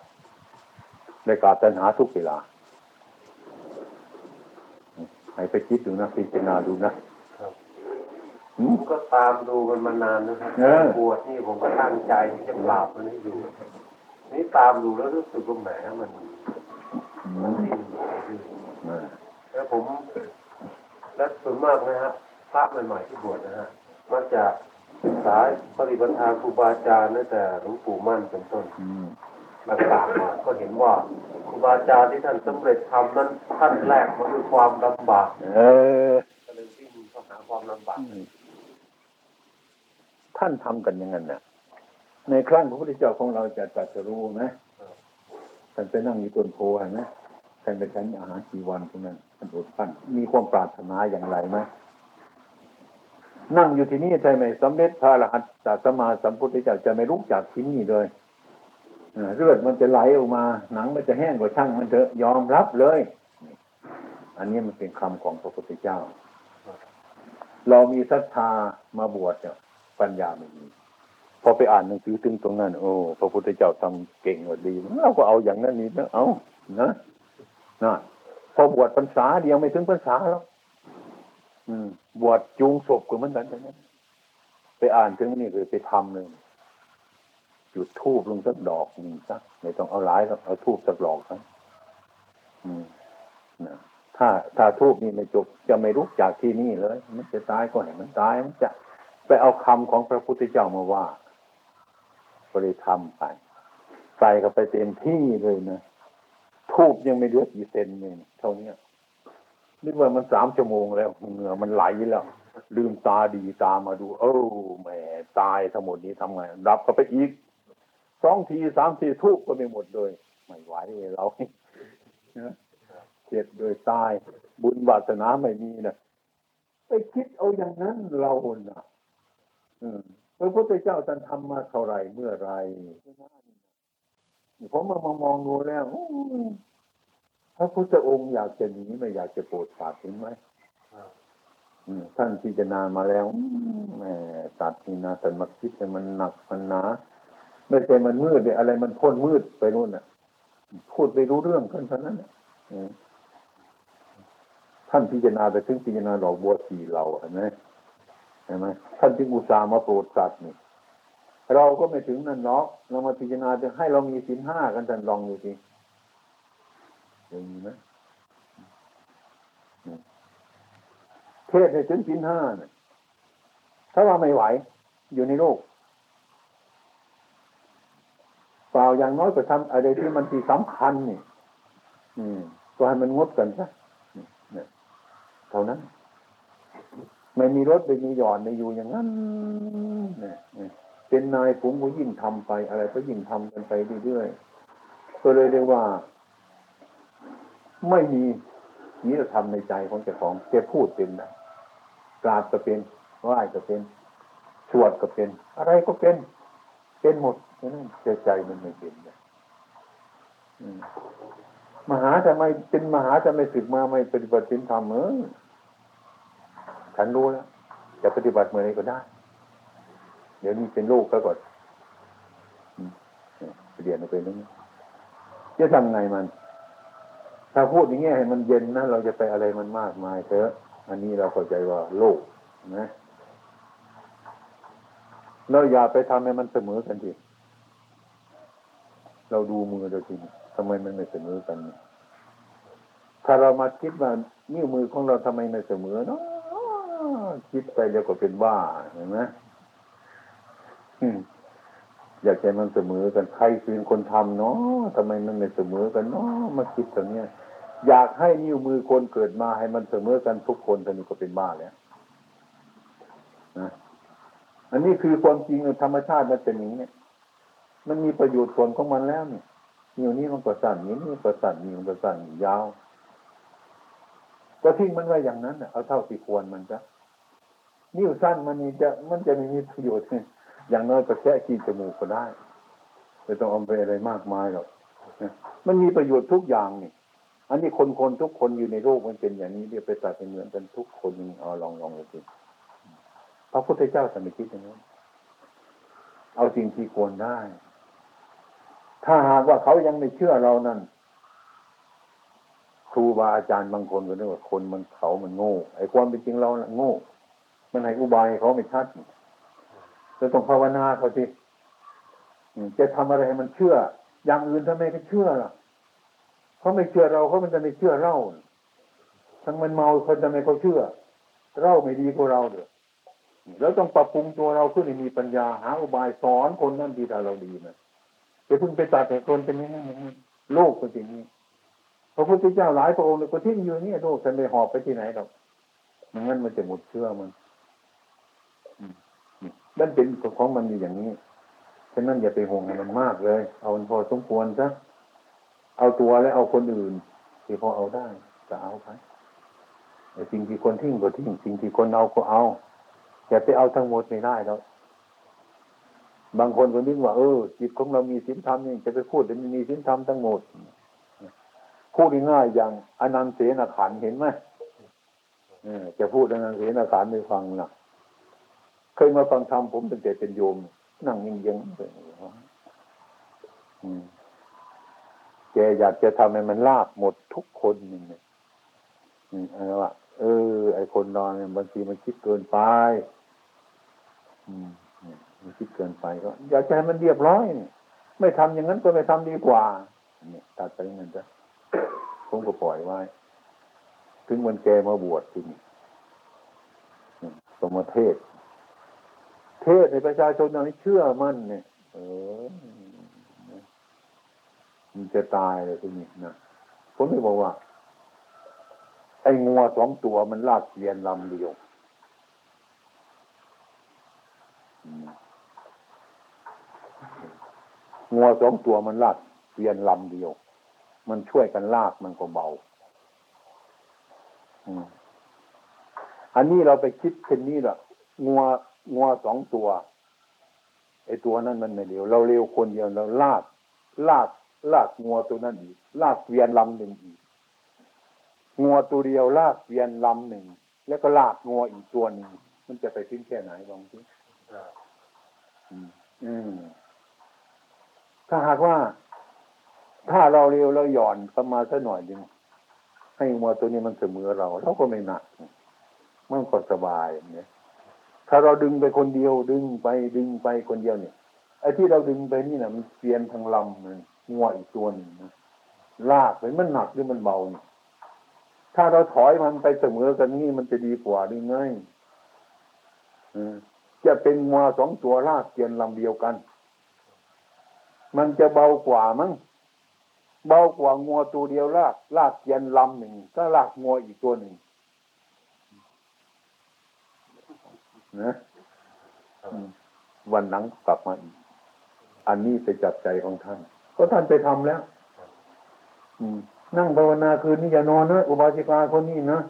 ได้กราบตัณหาทุกเวลาให้ไปคิดดูนะพิจารณาดูนะ ก็ตามดูมันมานานนะครับเออบวชนี่ผมก็ตั้งใจที่จะปราบมันให้อยู่ นี่ตามดูแล้วรู้สึกว่าแหมมันมันดิ้นอ่าแล้วผม และส่วนมากนะฮะพระใหม่ๆที่บวชนะฮะมักจะศึกษาปฏิบัติทางครูบาอาจารย์ตั้งแต่หลวงปู่มั่นเป็นต้นอืมต่างๆมาก็เห็นว่าครูบาอาจารย์ที่ท่านสำเร็จทำนั้นท่านแรกมาด้วยความลำบากเออก็เลยวิ่งเข้าหาความลำบาก ท่านทำกันอย่างนั้นน่ะในครั้งพระพุทธเจ้าของเราจะตรัสรู้ไหมท่านไปนั่งอยู่ต้นโพนไหมท่านไปฉันอาหารกี่วันตรงนั้นท่านอดกั้นมีความปรารถนาอย่างไรไหมนั่งอยู่ที่นี่ใช่ไหมสำเร็จพระรหันตสัมมาสัมพุทธเจ้าจะไม่ลุกจากที่นี่เลยเลือดมันจะไหลออกมา หนังมันจะแห้งกว่าช่างมันเถอะยอมรับเลย อันนี้มันเป็นคำของพระพุทธเจ้า เรามีศรัทธามาบวชเนี่ย ปัญญาไม่มีพอไปอ่านหนังสือถึงตรงนั้นโอ้พระพุทธเจ้าทำเก่งกว่าดีเราก็เอาอย่างนั้นนี่นะเอานะนะพอบวชพรรษาเดียวไม่ถึงพรรษาแล้วอืม บวชจูงศพก็เหมือนกันใช่ไหมไปอ่านถึงนี่คือไปทำเลยจุดทูบลงสักดอกหนึ่งสักไม่ต้องเอาหลายเอาทูบสักดอกครับอืมนะถ้าถ้าทูบนี่ไม่จบจะไม่รู้จากที่นี่เลย มันจะตายก็ให้มันตายมันจะ ไปเอาคำของพระพุทธเจ้ามาว่าก็เลยทำไปใส่ก็ไปเต็มที่เลยนะทูบยังไม่เลือกี่เซนเลยเท่านี้นึกว่ามันสามชั่วโมงแล้วเหงื่อมันไหลแล้ว ลืมตาดีตามาดู เออแหมตายทั้งหมดนี้ทำไงดับก็ไปอีกสองทีสามทีทุกก็ไม่หมดเลยไม่ไหวเราเจ็บโดยตาย บุญวาสนาไม่มีนะไปคิดเอาอย่างนั้นเราน่ะ พระพุทธเจ้าท่านทำมาเท่าไรเมื่อไรผมมามามองดูแล้วพระพุทธองค์อยากจะหนีไม่อยากจะโปรดสัตว์เห็นไหมท่านพิจารณามาแล้วแหมสัตว์นี่นะแต่มาคิดแต่มันหนักมันหนาไม่ใช่มันมืดเลยอะไรมันพ่นมืดไปนู่นน่ะ พูดไปรู้เรื่องกันเท่านั้นท่านพิจารณาไปถึงพิจารณาดอกบัวสีเราเห็นไหม เห็นไหมท่านจึงอุตส่าห์มาโปรดสัตว์นี่เราก็ไม่ถึงนั่นเนาะเรามาพิจารณาจะให้เรามีสินห้ากันท่านลองดูสิอย่างนี้ไหมเทศในถึงสินห้าเนี่ยถ้าว่าไม่ไหว อยู่ในโลกเปล่าอย่างน้อยก็ทำอะไรที่มันที่สำคัญนี่ อืมก็ให้มันงดกันซะเท่านั้น ไม่มีรถไม่มีหย่อนไม่อยู่อย่างนั้นเนี่ยเป็นนายผมก็ยิ่งทำไป อะไรก็ยิ่งทำกันไปเรื่อยๆก็เลยเรียกว่า ไม่มีนิรธรรมในใจของเจ้าของจะพูดเป็นนะกราบก็เป็นไหว้ก็เป็นสวดก็เป็น อะไรก็เป็น เป็นหมดนั่นใจมันไม่เป็นเลยมหาจะไม่เป็นมหาจะไม่ศึกมาไม่ปฏิบัติธรรมเออ ฉันรู้แล้วจะปฏิบัติเมื่อไรก็ได้ เดี๋ยวนี้เป็นลูกก็ก่อนเรียนไปนึงจะทำไงมัน ถ้าพูดอย่างเงี้ยให้มันเย็นนะเราจะไปอะไรมันมากมายเถอะ อันนี้เราเข้าใจว่าโลกนะเราอย่าไปทำให้มันเสมอกันทีเราดูมือเราทีทำไมมันไม่เสมอกัน ถ้าเรามาคิดว่านิ้วมือของเราทำไมไม่เสมอเนาะ คิดไปแล้วก็เป็นบ้าเห็นไหมอยากให้มันเสมอกันใครเป็นคนทำเนาะทำไมมันไม่เสมอกันเนาะมาคิดตรงเนี้ยอยากให้นิ้วมือคนเกิดมาให้มันเสมอกันทุกคนตอนนี้ก็เป็นบ้าแล้วนะอันนี้คือความจริงธรรมชาติมันเป็นอย่างนี้มันมีประโยชน์ส่วนของมันแล้วเนี่ยนิ้วนี้มันก็สั่นนิ้วนี้ก็สั่นนิ้วมันก็สั่นยาว ก็ทิ้งมันไว้อย่างนั้นเอาเท่าที่ควรมันจะ นิ้วสั้นมันนี่จะมันจะไม่มีประโยชน์อย่างน้อยก็แค่ขีดจมูกก็ได้ไม่ต้องเอาไปอะไรมากมายหรอกมันมีประโยชน์ทุกอย่างนี่ อันนี้คนคนทุกคนอยู่ในโลกมันเป็นอย่างนี้เรียกไปตัดเป็นเหมือนกันทุกคนเอาลองลองดูสิพระพุทธเจ้าท่านไม่คิดอย่างนั้นเอาสิ่งที่ควรได้ ถ้าหากว่าเขายังไม่เชื่อเรานั่นครูบาอาจารย์บางคนก็เรียกว่าคนมันเขามันโง่ไอ้ความเป็นจริงเราโง่ มันให้อุบายเขาไม่ชัดจะต้องภาวนาเขาสิจะทำอะไรให้มันเชื่อ อย่างอื่นทำไมก็เชื่อล่ะเขาไม่เชื่อเราเขามันจะไม่เชื่อเราทั้งมันเมาเขาจะไม่เขาเชื่อ เราไม่ดีกว่าเราเด้อแล้วต้องปรับปรุงตัวเราขึ้นให้มีปัญญาหาอุบายสอนคนนั่นดีถ้าเราดีนะจะเพิ่งไปตัดแต่คนเป็นอย่างนี้โลกเป็นอย่างนี้พระพุทธเจ้าหลายพระองค์เลยก็ทิ้งอยู่นี่โลกจะไปหอบไปที่ไหนหรอกมันงั้นมันจะหมดเชื่อมัน นั่นเป็นของมันอยู่อย่างนี้ฉะนั้นอย่าไปห่วงมันมากเลย เอาพอสมควรซะเอาตัวแล้วเอาคนอื่นที่พอเอาได้จะเอาไปแต่สิ่งที่คนทิ้งก็ทิ้งสิ่งที่คนเอาก็เอาอย่าไปเอาทั้งหมดไม่ได้แล้วบางคนก็นึกว่าเออจิตของเรามีสินธรรมนี่จะไปพูดแต่มีสินธรรมทั้งหมดพูดง่ายอย่างอนันตเสนาขันเห็นไหมจะพูดอนันตเสนาขันไปฟังนะ เคยมาฟังธรรมผมตั้งแต่เป็นโยม นั่งยิงยังเลยแกอยากจะทำให้มันลาบหมดทุกคนนี่เนี่ยอะไรวะเออ ไอคนนอนเนี่ยบางทีมันคิดเกินไป อืมมันคิดเกินไปก็ อยากจะให้มันเรียบร้อยเนี่ยไม่ทำอย่างนั้นก็ไม่ทำดีกว่า เนี่ยตัดไปอย่างนั้นจ้ะผมก็ปล่อยไว้ ถึงวันแกมาบวชที่นี่สมเทศ เทศในประชาชนอย่านี้เชื่อมั่นเนี่ย เออมันจะตายเลยทีนี้นะผมไม่บอกว่า ไอ้งัวสองตัวมันลากเกียนลำเดียวงัวสองตัวมันลากเกียนลำเดียว มันช่วยกันลากมันก็เบาอันนี้เราไปคิดเช่นนี้แหละงัว งัวสองตัวไอ้ตัวนั้นมันไม่เร็วเราเร็วคนเดียวเราลากลากลากงัวตัวนั้นอีกลากเวียนลำหนึ่งอีกงัวตัวเดียวลากเวียนลำหนึ่งแล้วก็ลากงัวอีกตัวหนึ่งมันจะไปถึงแค่ไหนลองสิอืมถ้าหากว่า ถ้าเราเร็วเราหย่อนเข้ามาสักหน่อยหนึ่งให้งัวตัวนี้มันเสมอเราเราก็ไม่หนักมันก็สบายเนี่ย ถ้าเราดึงไปคนเดียว ดึงไปดึงไปคนเดียวเนี่ยไอ้ที่เราดึงไปนี่นะมันเปลี่ยนทางลำมันงัวอีกตัวหนึ่งนะลากไปมันหนักหรือมันเบาถ้าเราถอยมันไปเสมอกันนี่มันจะดีกว่าหรือไงจะเป็นงัวสองตัวลากเกียนลำเดียวกัน มันจะเบากว่ามั้งเบากว่างัวตัวเดียวลาก ลากเกียนลำหนึ่งก็ลากงัวอีกตัวหนึ่ง นะวันนั้นกลับมาอีกอันนี้ไปจับใจของท่าน ก็ท่านไปทำแล้ว อืม นั่งภาวนาคืนนี้อย่านอนนะอุบาสิกาคนนี้นะ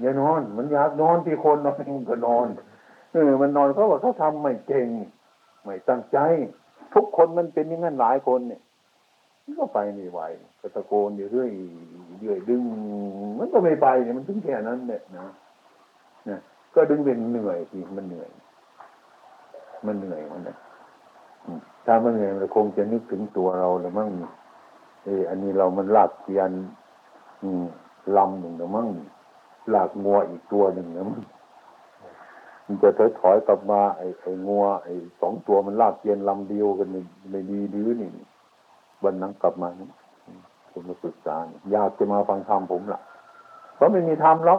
อย่านอน มันอยากนอนที่คนนอนก็นอนเออมันนอนเขาบอกเขาทำไม่เก่งไม่ตั้งใจ ทุกคนมันเป็นอย่างนั้นหลายคนเนี่ยก็ไปไม่ไหวก็ตะโกนอยู่เรื่อยเรื่อยดึง มันก็ไม่ไปเนี่ยมันถึงแค่นั้นเนี่ยนะ ก็ดึงเป็นเหนื่อยสิมันเหนื่อย มันเหนื่อยมันเนี่ยถ้ามันเหนื่อยมันคงจะนึกถึงตัวเราแล้วมั่งเอออันนี้เรามันลากเกียนลำหนึ่งแล้วมั่งลากงัวอีกตัวหนึ่งแล้วมั่งมันจะถอยถอยกลับมาไอ้ไอ้งัวไอ้สองตัวมันลากเกียนลำเดียวกันไม่ดีดื้อนี่วันนั้นกลับมาผมมาศึกษาอยากจะมาฟังธรรมผมล่ะเพราะไม่มีธรรมแล้ว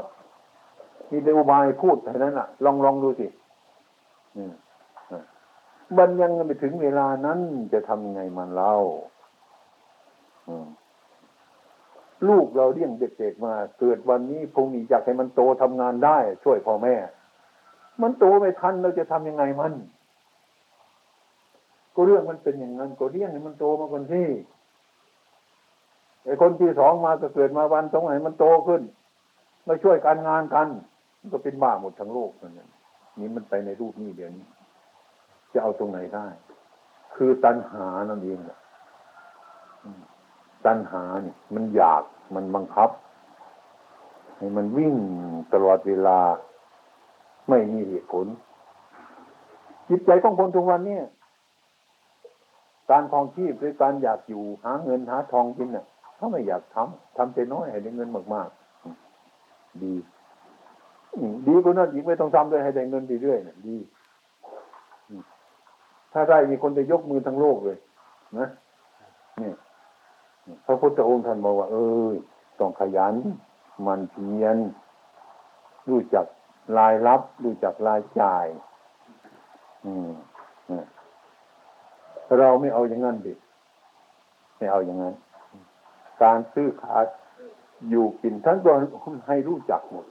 มีแต่อุบายพูดเท่านั้นล่ะ ลองลองดูสิมันยังไม่ถึงเวลานั้นจะทำยังไงมันเล่าลูกเราเลี้ยงเด็กๆมา เกิดวันนี้พงนี้อยากให้มันโตทำงานได้ ช่วยพ่อแม่ มันโตไม่ทันเราจะทำยังไงมัน ก็เรื่องมันเป็นอย่างนั้น ก็เลี้ยงให้มันโตมาคนที่ไอ้คนที่สองมาก็เกิดมาวันตรงไหนมันโตขึ้นมาช่วยการงานกัน ก็เป็นบ้าหมดทั้งโลกนั่นนี่มันไปในรูปนี้เดี๋ยวนี้ จะเอาตรงไหนได้ คือตัณหานั่นเองแหละตัณหาเนี่ยมันอยากมันบังคับ ให้มันวิ่งตลอดเวลา ไม่มีเหตุผล จิตใจของคนทุกวันเนี่ยการทองชีพหรือการอยากอยู่หาเงินหาทองกินเนี่ยเขาไม่อยากทำทำแต่น้อยให้ได้เงินมากๆ ดี ดีกว่านั้นอีกไม่ต้องทำด้วยให้ได้เงินเรื่อยๆเนี่ยดีถ้าได้มีคนจะยกมือทั้งโลกเลย นะนี่พระพุทธองค์ท่านบอกว่า เออต้องขยัน มันเพียรรู้จักรายรับ รู้จักรายจ่าย อืมเราไม่เอาอย่างนั้นดิไม่เอาอย่างนั้น การซื้อขาดอยู่กินทั้งตัวให้รู้จักหมด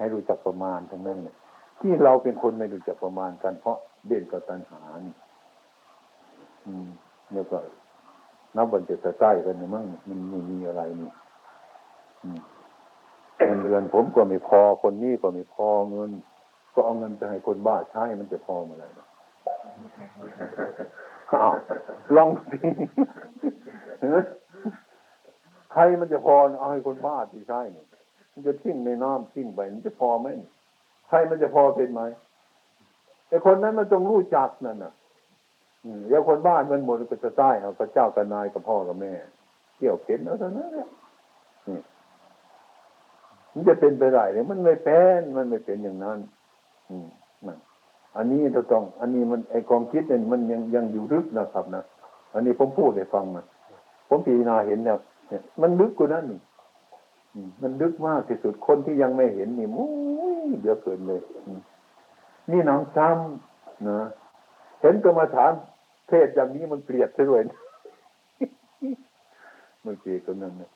ให้รู้จักประมาณทั้งนั้นเนี่ยที่เราเป็นคนไม่รู้จักประมาณกัน เพราะเด่นกับตัณหานี่อืมแล้วก็นับวันจะจะใกล้กันมั้งมันไม่มีอะไรนี่เงินเดือนผมก็ไม่พอคนนี้ก็ไม่พอเงิน ก็เอาเงินไปให้คนบ้าใช้มันจะพอเมื่อไรอ้าวลองสิใครมันจะพอเอาให้คนบ้าที่ใช่เนี่ย มันจะทิ้งในน้ำทิ้งไปมันจะพอไหมใครมันจะพอเป็นไหมไอ้คนนั้นมันต้องรู้จักนั่นน่ะเดี๋ยวคนบ้านมันหมดก็จะใต้เอาพระเจ้ากับนายกับพ่อกับแม่เกี่ยวเข็นเอาเท่านั้นแหละมันจะเป็นไปได้เลยมันไม่เป็นมันไม่เป็นอย่างนั้น อืมนั่นอันนี้เราต้อง อันนี้มันไอความคิดเนี่ยมันยังยังอยู่ลึกนะครับนะอันนี้ผมพูดให้ฟังนะผมพิจารณาเห็นแล้วเนี่ยมันลึกกว่านั้นนี่อืม มันลึกมากที่สุดคนที่ยังไม่เห็นนี่มุ้ยเดือดเกินเลย นี่น้องซ้ำนะเห็นกรรมฐานเทศอย่างนี้มันเกลียดซะด้วยนะมันเกลียดกันนั่นนะ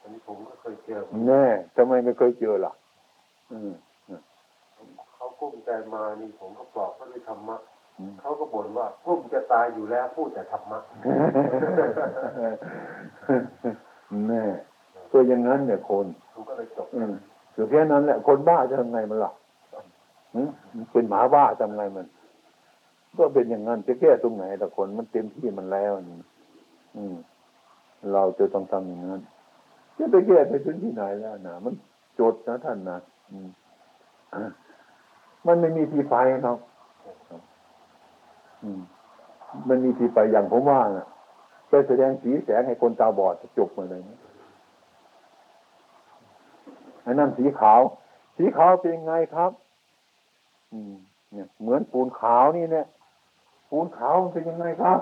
อันนี้ผมก็เคยเจอแน่ทำไมไม่เคยเจอล่ะ อืมเขากุ้มใจมานี่ผมก็ปลอบเขาด้วยธรรมะ เขาก็บ่นว่ากุ้มจะตายอยู่แล้วพูดแต่ธรรมะแน่ก็อย่างนั้นเนี่ยคนผมก็เลยจบอืมอยู่แค่นั้นแหละคนบ้าจะทำไงมันล่ะหืมมันเป็นหมาบ้าทำไงมัน ก็เป็นอย่างนั้นจะแก้ตรงไหนแต่คนมันเต็มที่มันแล้วนี่อืม เราจะต้องทำอย่างนั้นจะไปแก้ไปถึงที่ไหนแล้วนะมันโจทย์นะท่านนะอืมอะมันไม่มีที่ไปครับอื มันมีที่ไปอย่างผมว่าน่ะไปแสดงสีแสงให้คนตาบอดจบมาเลยนะอันนั้นสีขาว สีขาวเป็นไงครับ อืม เนี่ย เหมือนปูนขาวนี่เนี่ย ปูนขาวมันเป็นยังไงครับ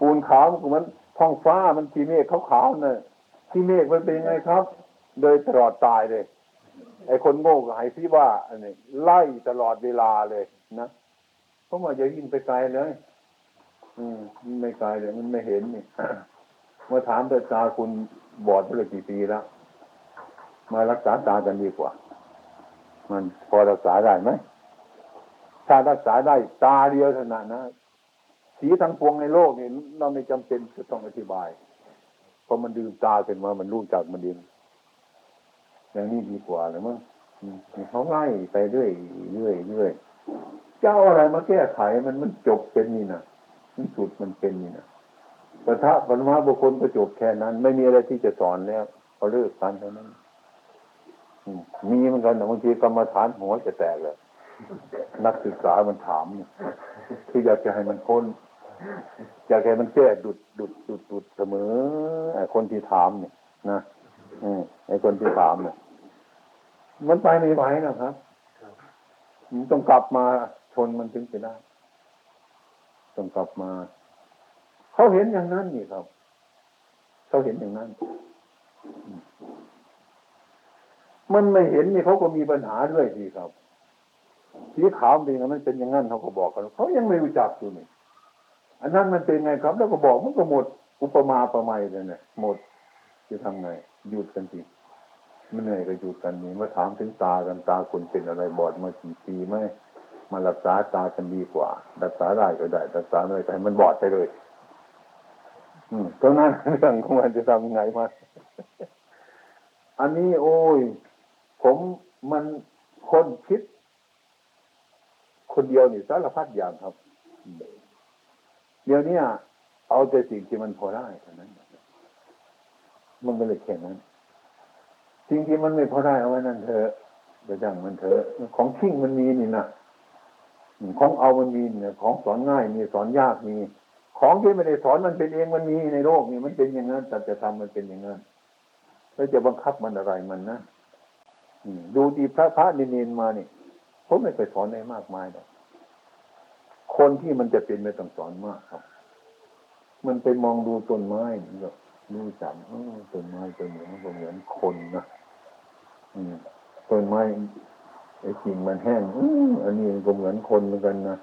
ปูนขาวมันเหมือนท้องฟ้ามันทีเมฆขาวๆเนี่ยทีเมฆมันเป็นยังไงครับ โดยตลอดตายเลย ไอ้คนโง่ก็ให้พี่ว่าอันนี้ไล่ตลอดเวลาเลยนะเพราะว่าอย่ายิงไปไกลเลย อืมไม่ไกลเลยมันไม่เห็นนี่มื่อถามแต่ตาคุณบอดมาเลยกี่ปีแล้ว มารักษาตากันดีกว่า มันพอรักษาได้ไหมถ้ารักษาได้ตาเดียวเท่านั้นนะสีทั้งปวงในโลกนี่เราไม่จำเป็นจะต้องอธิบาย เพราะมันดื่มตาขึ้นมา มันรู้จักมันดี อย่างนี้ดีกว่าเลยมั้งเขาไล่ไปเรื่อยเรื่อยเรื่อยเจ้าอะไรมาแก้ไขมันมันจบเป็นนี่นะสุดมันเป็นนี่นะปะทะปัญหาบุคคลก็จบแค่นั้น ไม่มีอะไรที่จะสอนแล้วก็เลิกกันเท่านั้นมีเหมือนกันนะบางทีกรรมฐานหัวจะแตกเลยนักศึกษามันถามเนี่ยคืออยากจะให้มันพ้นอยากให้มันแก้ดุดดุดดุดดุดเสมอคนที่ถามเนี่ยนะ ไอ้คนที่ถามเนี่ยมันไปไม่ไหวนะครับมันต้องกลับมาชนมันถึงจะได้ ต้องกลับมา เขาเห็นอย่างนั้นนี่ครับ เขาเห็นอย่างนั้น มันไม่เห็นนี่เขาก็มีปัญหาด้วยสิครับสีขาวเป็นอย่างนั้นเป็นอย่างนั้นเขาก็บอกกันเขายังไม่รู้จักอยู่นี่อันนั้นมันเป็นไงครับ แล้วก็บอกมันก็หมดอุปมาประไมยเลยเนี่ยหมดจะทำไง หยุดกันทีมันเหนื่อยก็หยุดกันนี่มาถามถึงตากันตาคุณเป็นอะไรบอดมากี่ปีไหมมารักษาตากันดีกว่า รักษาได้ก็ได้รักษาไม่ได้ก็ให้มันบอดไปเลย อืมตรงนั้นเรื่องของมันจะทำยังไงมาอันนี้โอ้ย ผมมันคนคิด คนเดียวนี่สารพัดอย่างครับ เดี๋ยวนี้เอาแต่สิ่งที่มันพอได้เท่านั้น มันก็เลยแค่นั้นสิ่งที่มันไม่พอได้เอาไว้นั่นเถอะเดี๋ยวจังมันเถอะของทิ้งมันมีนี่นะของเอามันมีเนี่ยของสอนง่ายมีสอนยากมี ของที่ไม่ได้สอนมันเป็นเองมันมีในโลกนี่มันเป็นอย่างนั้นแต่จะทำมันเป็นอย่างนั้นแล้วจะบังคับมันอะไรมันนะอืมดูดีพระพระเนนมาเนี่ยผมไม่เคยสอนอะไรมากมายหรอกคนที่มันจะเป็นไม่ต้องสอนมากครับ มันไปมองดูต้นไม้นี่ก็รู้จัก เออต้นไม้ต้นนี้มันก็เหมือนคนนะอืมต้นไม้ไอ้กิ่งมันแห้งอออันนี้ก็เหมือนคนเหมือนกันนะ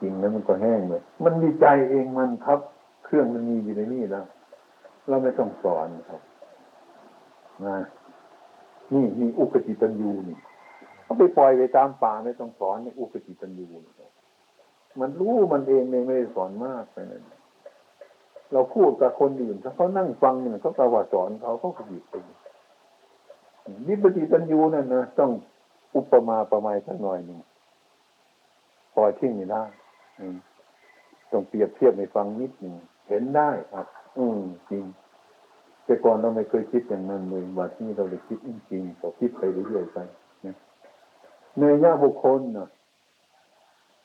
กิ่งนั้นมันก็แห้งเลยมันมีใจเองมันครับ เครื่องมันมีอยู่ในนี่แล้วเราไม่ต้องสอนครับนะนี่นี่อุกติตันยูนี่เอาไปปล่อยไปตามป่าไม่ต้องสอนในอุกติตันยูนี่มันรู้มันเองเองไม่ได้สอนมากไปนั่น เราพูดกับคนอื่นถ้าเขานั่งฟังเนี่ยเขาก็ว่าสอนเขาเขาก็หยิบไปนิปติตันยูนั่นนะต้องอุปมาประมาณสักหน่อยหนึ่งปล่อยทิ้งไม่ได้ต้องเปรียบเทียบให้ฟังนิดหนึ่งเห็นได้ครับ อืมจริง แต่ก่อนเราไม่เคยคิดอย่างนั้นเลยวันนี้เราเลยคิดจริงๆก็คิดไปเรื่อยๆไปนะในย่าบุคคลนะ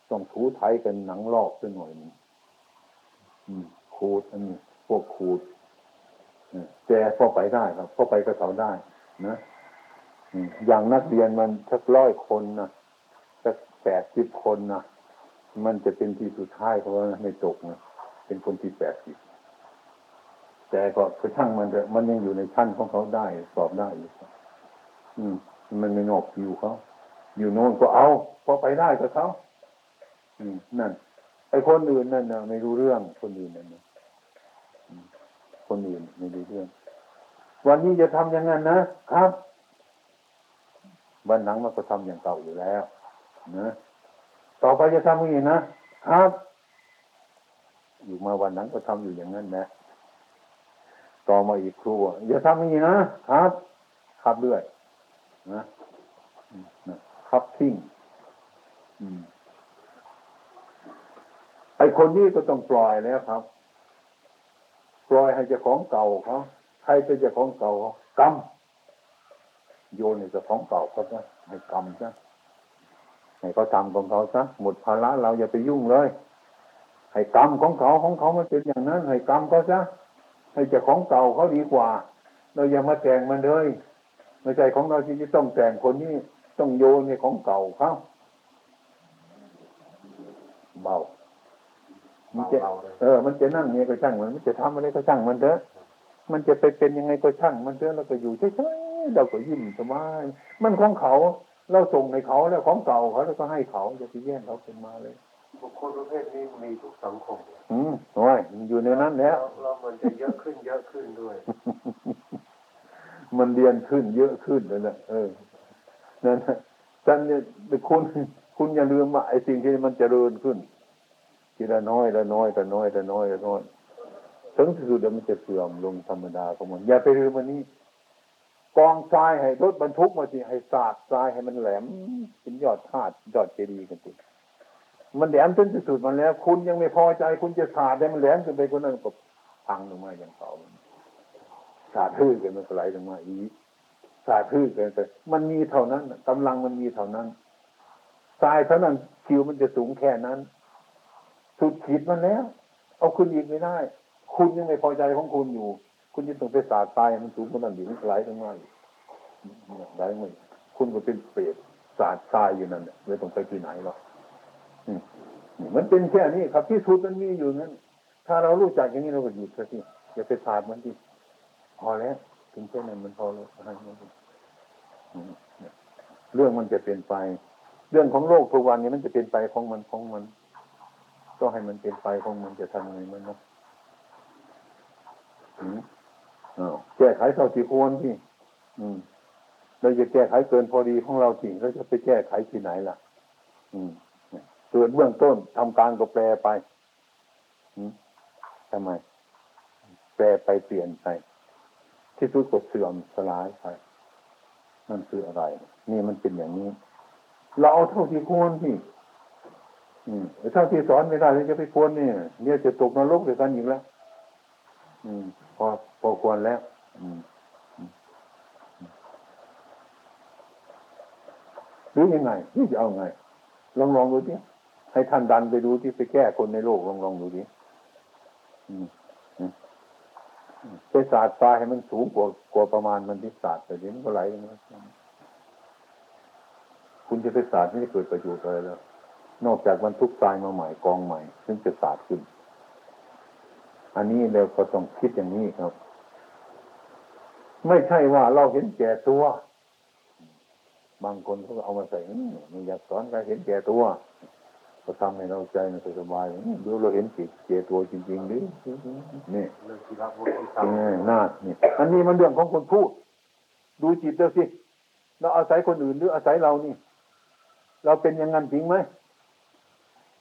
ต้องถูไทยกันหนังลอกสักหน่อยหนึงอืม ขูดอันนี้พวกขูดแต่พอไปได้ครับพอไปกับเขาได้นะอย่างนักเรียนมันสักร้อยคนนะสักแปดสิบคนนะมันจะเป็นที่สุดท้ายเพราะว่าไม่ตกนะเป็นคนที่แปดสิบแต่ก็คือช่างมันเถอะมันยังอยู่ในชั้นของเขาได้สอบได้อยู่อืม มันไม่นอกคิวเขาอยู่โน่นก็เอาพอไปได้กับเขาอืมนั่นไอ้คนอื่นนั่นนะไม่รู้เรื่องคนอื่นนั่นนะ คนอื่นไม่รู้เรื่อง วันนี้จะทำอย่างนั้นนะครับ วันหลังมันก็ทำอย่างเก่าอยู่แล้วนะต่อไปจะทำอย่างนี้นะครับ อยู่มาวันนั้นก็ทำอยู่อย่างนั้นนะต่อมาอีกครูอย่าทำอย่างนี้นะครับครับเรื่อยนะนะครับทิ้งไอคนนี้ก็ต้องปล่อยแล้วครับ ปล่อยให้เจ้าของเก่าเขาใครเป็นเจ้าของเก่ากรรมโยนในเจ้าของเก่าเขาซะให้กรรมซะให้เขาทำของเขาซะหมดภาระเราอย่าไปยุ่งเลยให้กรรมของเขาของเขามันเป็นอย่างนั้นให้กรรมเขาซะให้เจ้าของเก่าเขาดีกว่า เราอย่ามาแต่งมันเลยไม่ใช่ของเราที่จะต้องแต่งคนนี้ต้องโยนในของเก่าเขาเบา มันจะเออ มันจะนั่งเนี่ยก็ช่างมันมันจะทำอะไรก็ช่างมันเถอะมันจะไปเป็นยังไงก็ช่าง มันเถอะเราก็อยู่เฉยๆเราก็ยิ้มสบายมันของเขา เราส่งให้เขาแล้วของเก่าเขาแล้วก็ให้เขาจะไปแย่งเขาเป็นมาเลยบุคคลประเภทนี้มีทุกสังคม อืมโอ้ยมันอยู่ในนั้นแล้วเรามันจะเยอะขึ้นเยอะขึ้นด้วย มันเรียนขึ้นเยอะขึ้นเลยนะเออนั่นท่านเนี่ยคุณคุณอย่าลืมว่าไอ้สิ่งที่มันเจริญขึ้น ทีละน้อยละน้อยละน้อยละน้อยละน้อยถึงที่สุดมันจะเสื่อมลงธรรมดาของมัน อย่าไปลืมมันนี้กองทรายให้รถบรรทุกมาสิให้สาดทรายให้มันแหลมเป็นยอดธาตุยอดเจดีย์กันสิมันแหลมจนที่สุดมันแล้ว คุณยังไม่พอใจ คุณจะสาดได้มันแหลมจนไปคนนั้นก็พังลงมาอย่างเก่าสาดทื่อกันมันไหลลงมาอีกสาดทื่อกันแต่มันมีเท่านั้นกำลังมันมีเท่านั้นทรายเท่านั้นคิวมันจะสูงแค่นั้น สุดขีดมันแล้ว เอาคุณอีกไม่ได้ คุณยังไม่พอใจของคุณอยู่ คุณจะต้องไปสาดทรายมันสูงขนาดนี้มันไหลลงมาไหลมาคุณก็เป็นเปรตสาดทรายอยู่นั่นไม่ต้องไปที่ไหนหรอกมันเป็นแค่นี้ครับที่สุดมันมีอยู่นั้น ถ้าเรารู้จักอย่างนี้เราก็หยุดซะทีอย่าไปสาดมันทีพอแล้วถึงแค่นั้นมันพอแล้วเรื่องมันจะเป็นไป เรื่องของโลกทุกวันนี้มันจะเป็นไปของมันของมัน ก็ให้มันเป็นไปของมันจะทำไงมันเนาะแก้ไขเท่าที่ควรที่อืมเราจะแก้ไขเกินพอดีของเราจริงเราจะไปแก้ไขที่ไหนล่ะ อืมเกิดเบื้องต้นทำการก็แปลไปทำไม แปลไปเปลี่ยนไป ที่สุดก็เสื่อมสลายไปนั่นคืออะไร นี่มันเป็นอย่างนี้ เราเอาเท่าที่ควรที่ อืมถ้าที่สอนไม่ได้จะไปควรเนี่ยเนี่ยจะตกนรกด้วยกันอีกแล้ว อืม พอพอควรแล้ว อืมหรือยังไงนี่จะเอาไง ลองลองดูดิให้ท่านดันไปดูที่ไปแก้คนในโลกลองลองดูดิไปศาสตร์ทรายให้มันสูงกว่ากว่าประมาณมันที่ศาสตร์แต่เดี๋ยวมันก็ไหลลงมาคุณจะไปศาสตร์ไม่ได้เกิดประโยชน์อะไรแล้ว นอกจากบรรทุกทรายมาใหม่กองใหม่ซึ่งจะสาดขึ้น อันนี้เราก็ต้องคิดอย่างนี้ครับ ไม่ใช่ว่าเราเห็นแก่ตัว บางคนเขาเอามาใส่ไม่อยากสอนการเห็นแก่ตัวก็ทำให้เราใจมันสบายดูเราเห็นจิตแก่ตัวจริงๆหรือนี่น่านี่อันนี้มันเรื่องของคนพูด ดูจิตเดียสิ เราอาศัยคนอื่นหรืออาศัยเรานี่ เราเป็นอย่างนั้นจริงไหม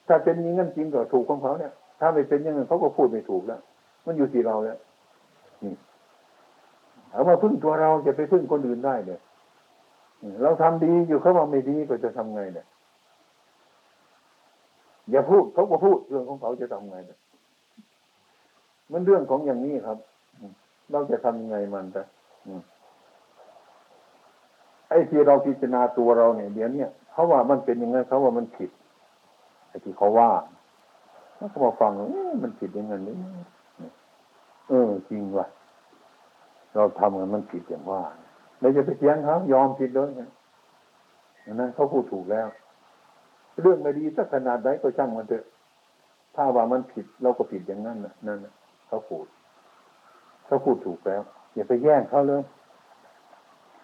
ถ้าเป็นอย่างนั้นจริงก็ถูกของเขาเนี่ย ถ้าไม่เป็นอย่างนั้นเขาก็พูดไม่ถูกแล้ว มันอยู่ที่เราเนี่ยนี่เอามาพึ่งตัวเราจะไปพึ่งคนอื่นได้เนี่ยเราทำดีอยู่เขาว่าไม่ดีก็จะทำไงเนี่ยอย่าพูดเขาก็พูดเรื่องของเขาจะทำไงเนี่ยมันเรื่องของอย่างนี้ครับเราจะทำยังไงมันแต่ไอ้ที่เราพิจารณาตัวเราเนี่ยเดี๋ยวนี้เขาว่ามันเป็นยังไงเขาว่ามันผิด ที่เขาว่าแล้วก็มาฟังมันผิดยังไงนี่จริงว่ะเราทำกันมันผิดอย่างว่าเราจะไปเถียงเขายอมผิดเลยนะอันนั้นเขาพูดถูกแล้ว เรื่องไม่ดีสักขนาดไหนก็ช่างมันเถอะ ถ้าว่ามันผิดเราก็ผิดอย่างนั้นนะนั่นนะเขาพูดเขาพูดถูกแล้วอย่าไปแย่งเขาเลย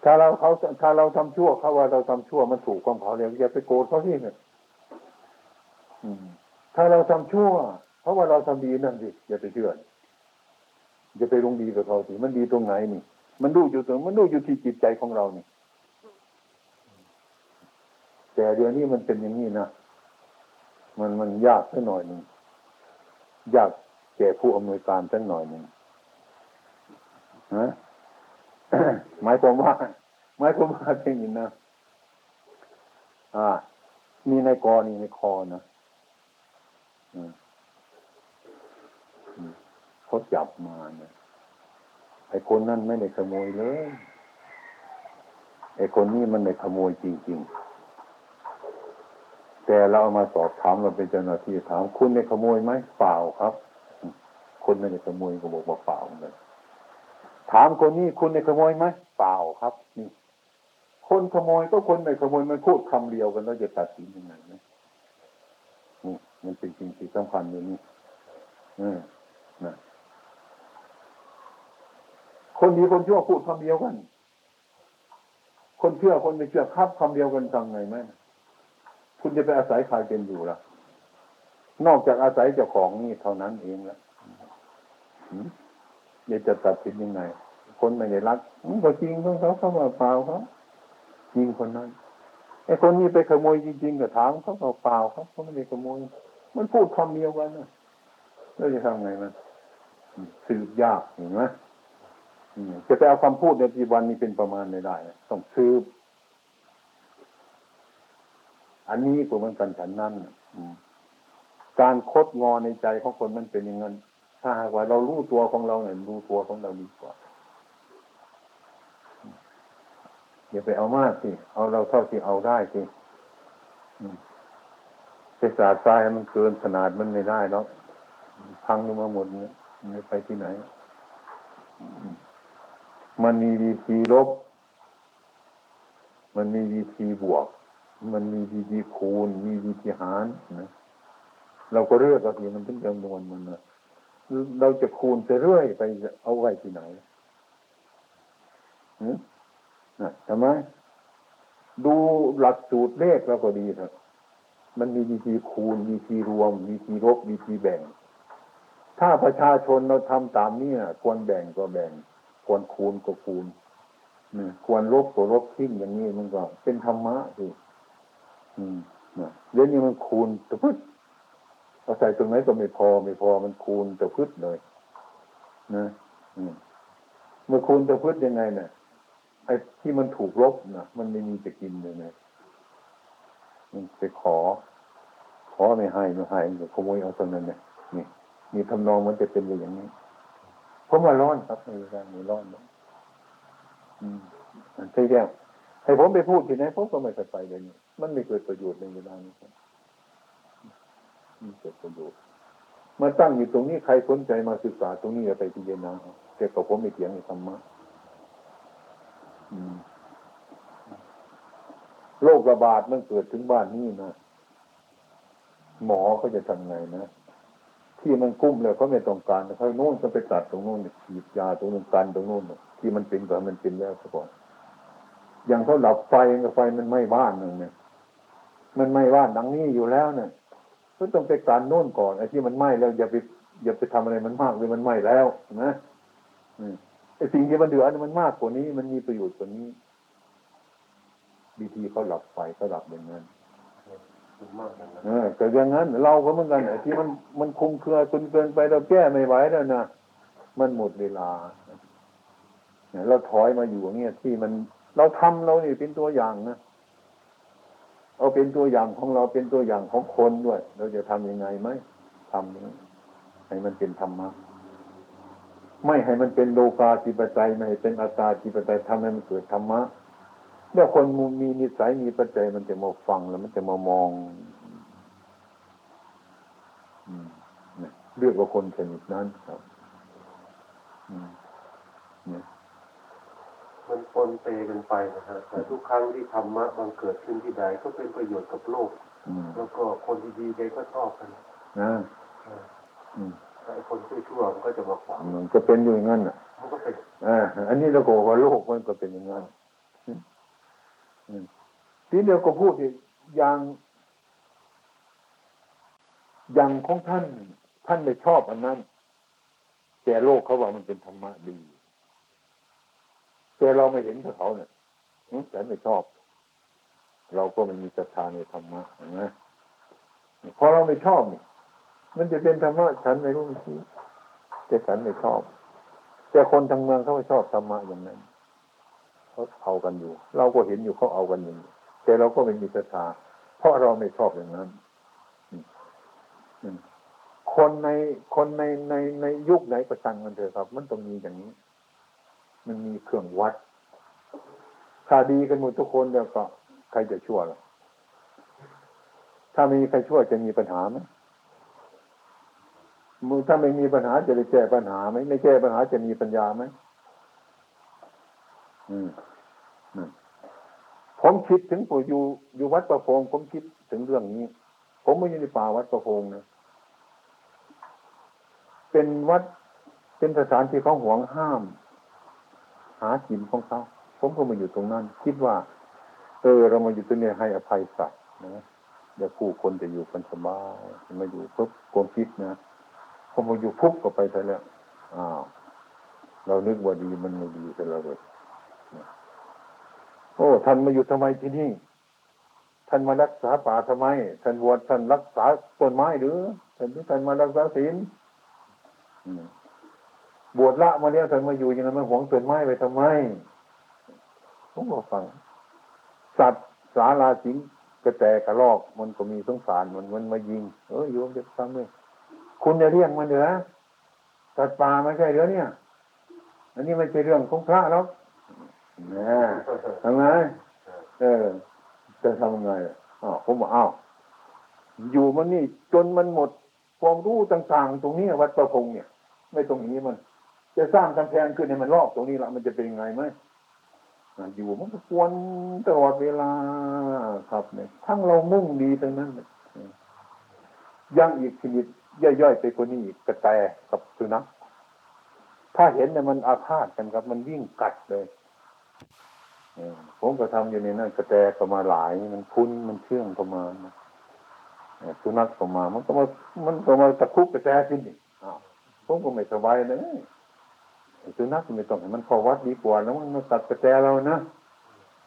ถ้าเราเขาถ้าเราทำชั่วเขาว่าเราทำชั่วมันถูกของเขาเลยอย่าไปโกรธเขาที่เนี่ย ถ้าเราทำชั่ว เพราะว่าเราทำดีนั่นสิอย่าไปเชื่ออย่าไปลงดีกับเขาสิมันดีตรงไหนนี่ มันดูอยู่ตรงมันดูอยู่ที่จิตใจของเรานี่ แต่เดี๋ยวนี้มันเป็นอย่างนี้นะมันมันยากสักหน่อยหนึ่งยากแก่ผู้อำนวยการสักหน่อยหนึ่งนะหมายความว่าหมายความว่าเป็นอย่างนี้นะอ่า มีในกอนี่ในคอนะ เขาจับมาเนี่ยไอ้คนนั่นไม่ได้ขโมยเลย ไอ้คนนี้มันได้ขโมยจริง ๆ แต่เราเอามาสอบถามเราเป็นเจ้าหน้าที่ถาม คุณได้ขโมยไหมเปล่าครับ คนไม่ได้ขโมยก็บอกว่าเปล่าเลยถามคนนี้คุณได้ขโมยไหมเปล่าครับ นี่ คนขโมยก็คนไม่ขโมยมันพูดคำเดียวกันแล้วจะตัดสินยังไง มันเป็นสิ่งที่สำคัญอย่นี้อืมนะคนดีคนชั่วพูดคำเดียวกัน คนเชื่อคนไม่เชื่อครับคำเดียวกันทำไงไหมคุณจะไปอาศัยใครเป็นอยู่ล่ะ นอกจากอาศัยเจ้าของนี่เท่านั้นเองละอย่าจะตัดสินยังไง คนไม่ได้รักก็จริงของเขาเขาว่าเปล่าเขาจริงคนนั้นไอ้คนนี้ไปขโมยจริงๆก็ถามเขาเปล่าครับเขาไม่ได้ขโมย มันพูดคำเดียวกันนะแล้วจะทำไงมันสืบยากเห็นไหมจะไปเอาคำพูดในปัจจุบันนี้เป็นประมาณไม่ได้ต้องสืบ อันนี้ก็เหมือนกันฉันนั้นการคดงอในใจของคนมันเป็นอย่างนั้นถ้าหากว่าเรารู้ตัวของเราเนี่ยรู้ตัวของเราดีกว่าอย่าไปเอามากสิเอาเราเท่าที่เอาได้สิ ไปสาดทรายมันเกินขนาดมันไม่ได้แล้วพังลงมาหมดเนี่ยไม่ไปที่ไหน มันมีวิธีลบ มันมีวิธีบวก มันมีวิธีคูณ มีวิธีหารนะเราก็เลือกเอาทีมันถึงจำนวนมันนะเราจะคูณไปเรื่อยไปเอาไว้ที่ไหนนะทำไมดูหลักสูตรเลขเราก็ดีเถอะ มันมีวิธีคูณวิธีรวมวิธีลบวิธีแบ่ง ถ้าประชาชนเราทำตามนี้ควรแบ่งก็แบ่ง ควรคูณก็คูณควรลบก็ลบทิ้งอย่างนี้มันก็ เป็นธรรมะสิอืมนะเรื่องนี้มันคูณตะพึ่งเอาใส่ตรงไหนก็ไม่พอไม่พอมันคูณตะพึ่งเลยนะเมื่อคูณตะพึ่งยังไงเนี่ยไอ้ที่มันถูกลบนะมันไม่มีจะกินเลยนะ มันไปขอ ขอไม่ให้ไม่ให้ก็ขโมยเอาตรงนั้นเนี่ยนี่มีทำนองมันจะเป็นอย่างนี้ผมว่าร้อนครับในการมีร้อนนะอืมใช่แล้วให้ผมไปพูดที่ไหนผมก็ไม่เคยไปเลยนี่มันไม่เกิดประโยชน์ในเวลานี้ครับไม่เกิดประโยชน์มาตั้งอยู่ตรงนี้ใครสนใจมาศึกษาตรงนี้จะไปพิจารณาแต่กับผมไม่เถียงในธรรมะอืม โรคระบาดมันเกิดถึงบ้านนี้นะหมอเขาจะทำไงนะที่มันกุ้มเลยเขาไม่ต้องการเขาโน่นเขาไปตัดตรงโน้นฉีดยาตรงนู้นกันตรงโน้นที่มันเป็นก่อนมันเป็นแล้วซะก่อนอย่างเขาดับไฟกับไฟมันไม้บ้านหนึ่งเนี่ยมันไม้บ้านดังนี้อยู่แล้วเนี่ยก็ต้องไปการโน่นก่อนไอ้ที่มันไหม้แล้วอย่าไปอย่าไปทำอะไรมันมากเลยมันไหม้แล้วนะไอ้สิ่งที่มันเดือดมันมากกว่านี้ มันมีประโยชน์กว่านี้ วิธีเขาหลับไฟเขาหลับอย่างนั้นเออแต่อย่างนั้น เราก็เหมือนกันไอ้ที่มันมันคุมเครือจนเกินไปเราแก้ไม่ไหวแล้วนะมันหมดเวลาเราถอยมาอยู่อย่างเงี้ยที่มันเราทำเรานี่เป็นตัวอย่างนะเอาเป็นตัวอย่างของเราเป็นตัวอย่างของคนด้วย เราจะทํำยังไงไหมทำนี้ให้มันเป็นธรรมะไม่ให้มันเป็นโลกาจิปไตยไม่ให้เป็นอาตาจิปไตยทำให้มันเกิดธรรมะ เมื่อคนมีนิสัยมีปัจจัยมันจะมาฟังแล้วมันจะมามองเรียกว่าคนชนิดนั้นครับอืมเนี่ยมันปนเปกันไปนะฮะแต่ทุกครั้งที่ธรรมะบังเกิดขึ้นที่ใดก็เป็นประโยชน์กับโลกอืมแล้วก็คนดีๆแกก็ชอบกันนะเอออืมแต่ไอ้คนชั่วๆมันก็จะมาขวางมันก็เป็นอยู่อย่างนั้นอะมันก็เป็นอ่าอันนี้เราก็บอกว่าโลกมันก็เป็นอย่างนั้นอืม ทีเดียวก็พูดอีกอย่างอย่างของท่าน ท่านไม่ชอบอันนั้น แต่โลกเขาว่ามันเป็นธรรมะดี แต่เราไม่เห็นกับเขาเนี่ยแต่ไม่ชอบ เราก็มันมีศรัทธาในธรรมะนไหมพอเราไม่ชอบมันจะเป็นธรรมะฉันไม่รู้ไม่ชี้แต่ฉันไม่ชอบ แต่คนทางเมืองเขาไม่ชอบธรรมะอย่างนั้น เขาเอากันอยู่ เราก็เห็นอยู่เขาเอากันอยู่แต่เราก็ไม่มีศรัทธาเพราะเราไม่ชอบอย่างนั้นคนในคนในในในยุคไหนก็ช่างมันเถอะครับ มันต้องมีอย่างนี้ มันมีเครื่องวัดถ้าดีกันหมดทุกคนแล้วก็ ใครจะชั่วล่ะถ้าไม่มีใครชั่วจะมีปัญหาไหมมือถ้าไม่มีปัญหาจะได้แก้ปัญหาไหมไม่แก้ปัญหาจะมีปัญญาไหม ผมคิดถึงผมอยู่อยู่วัดประพงผมคิดถึงเรื่องนี้ ผมไม่อยู่ในป่าวัดประพงนะเป็นวัดเป็นสถานที่เขาหวงห้าม หากินของเขาผมก็มาอยู่ตรงนั้น คิดว่า เออ เรามาอยู่ตรงนี้ให้อภัยสัตว์นะเดี๋ยวผู้คนจะอยู่กันสบายมาอยู่ปุ๊บความคิดนะพอมาอยู่ปุ๊บก็ไปซะแล้วอ้าวเรานึกว่าดีมันไม่ดีซะแล้วเลย โอ้ท่านมาอยู่ทำไมที่นี่ ท่านมารักษาป่าทำไม ท่านบวชท่านรักษาต้นไม้หรือท่านท่านมารักษาศีลบวชละมาแล้วท่านมาอยู่อย่างนั้นมาหวงต้นไม้ไปทำไมผมก็ฟัง สัตว์สาราสิงกระแตกระลอกมันก็มีสงสารมันมันมายิง เออโยมจะทำเลยคุณจะเรียกมันเหรอสัตว์ป่าไม่ใช่เหรอเนี่ย อันนี้ไม่ใช่เรื่องของพระหรอก นะทำไงเออ จะทำไงอ้าวผมบอกอ้าวอยู่มันนี่ จนมันหมดความรู้ต่าง ๆ ตรงนี้วัดประพงเนี่ย ไม่ตรงนี้มัน จะสร้างกำแพงขึ้นให้มันรอบตรงนี้ละมันจะเป็นยังไงไหมอยู่มันก็กวนตลอดเวลาครับเนี่ยทั้งเรามุ่งดีทั้งนั้นเนี่ยยังอีกชนิดย่อยๆไปกว่านี้อีกกระแตกับสุนัขถ้าเห็นเนี่ยมันอาฆาตกันครับ มันวิ่งกัดเลย ผมก็ทำอยู่ในนั้นกระแตก็มาหลาย มันคุ้นมันเชื่องก็มาเออสุนัขก็มา มันก็มา มันก็มาตะคุบกระแตขึ้นอีกอ้าวผมก็ไม่สบายเลยสุนัขไม่ต้องให้มันเข้าวัดดีกว่าแล้วมันมาตัดกระแตเรานะ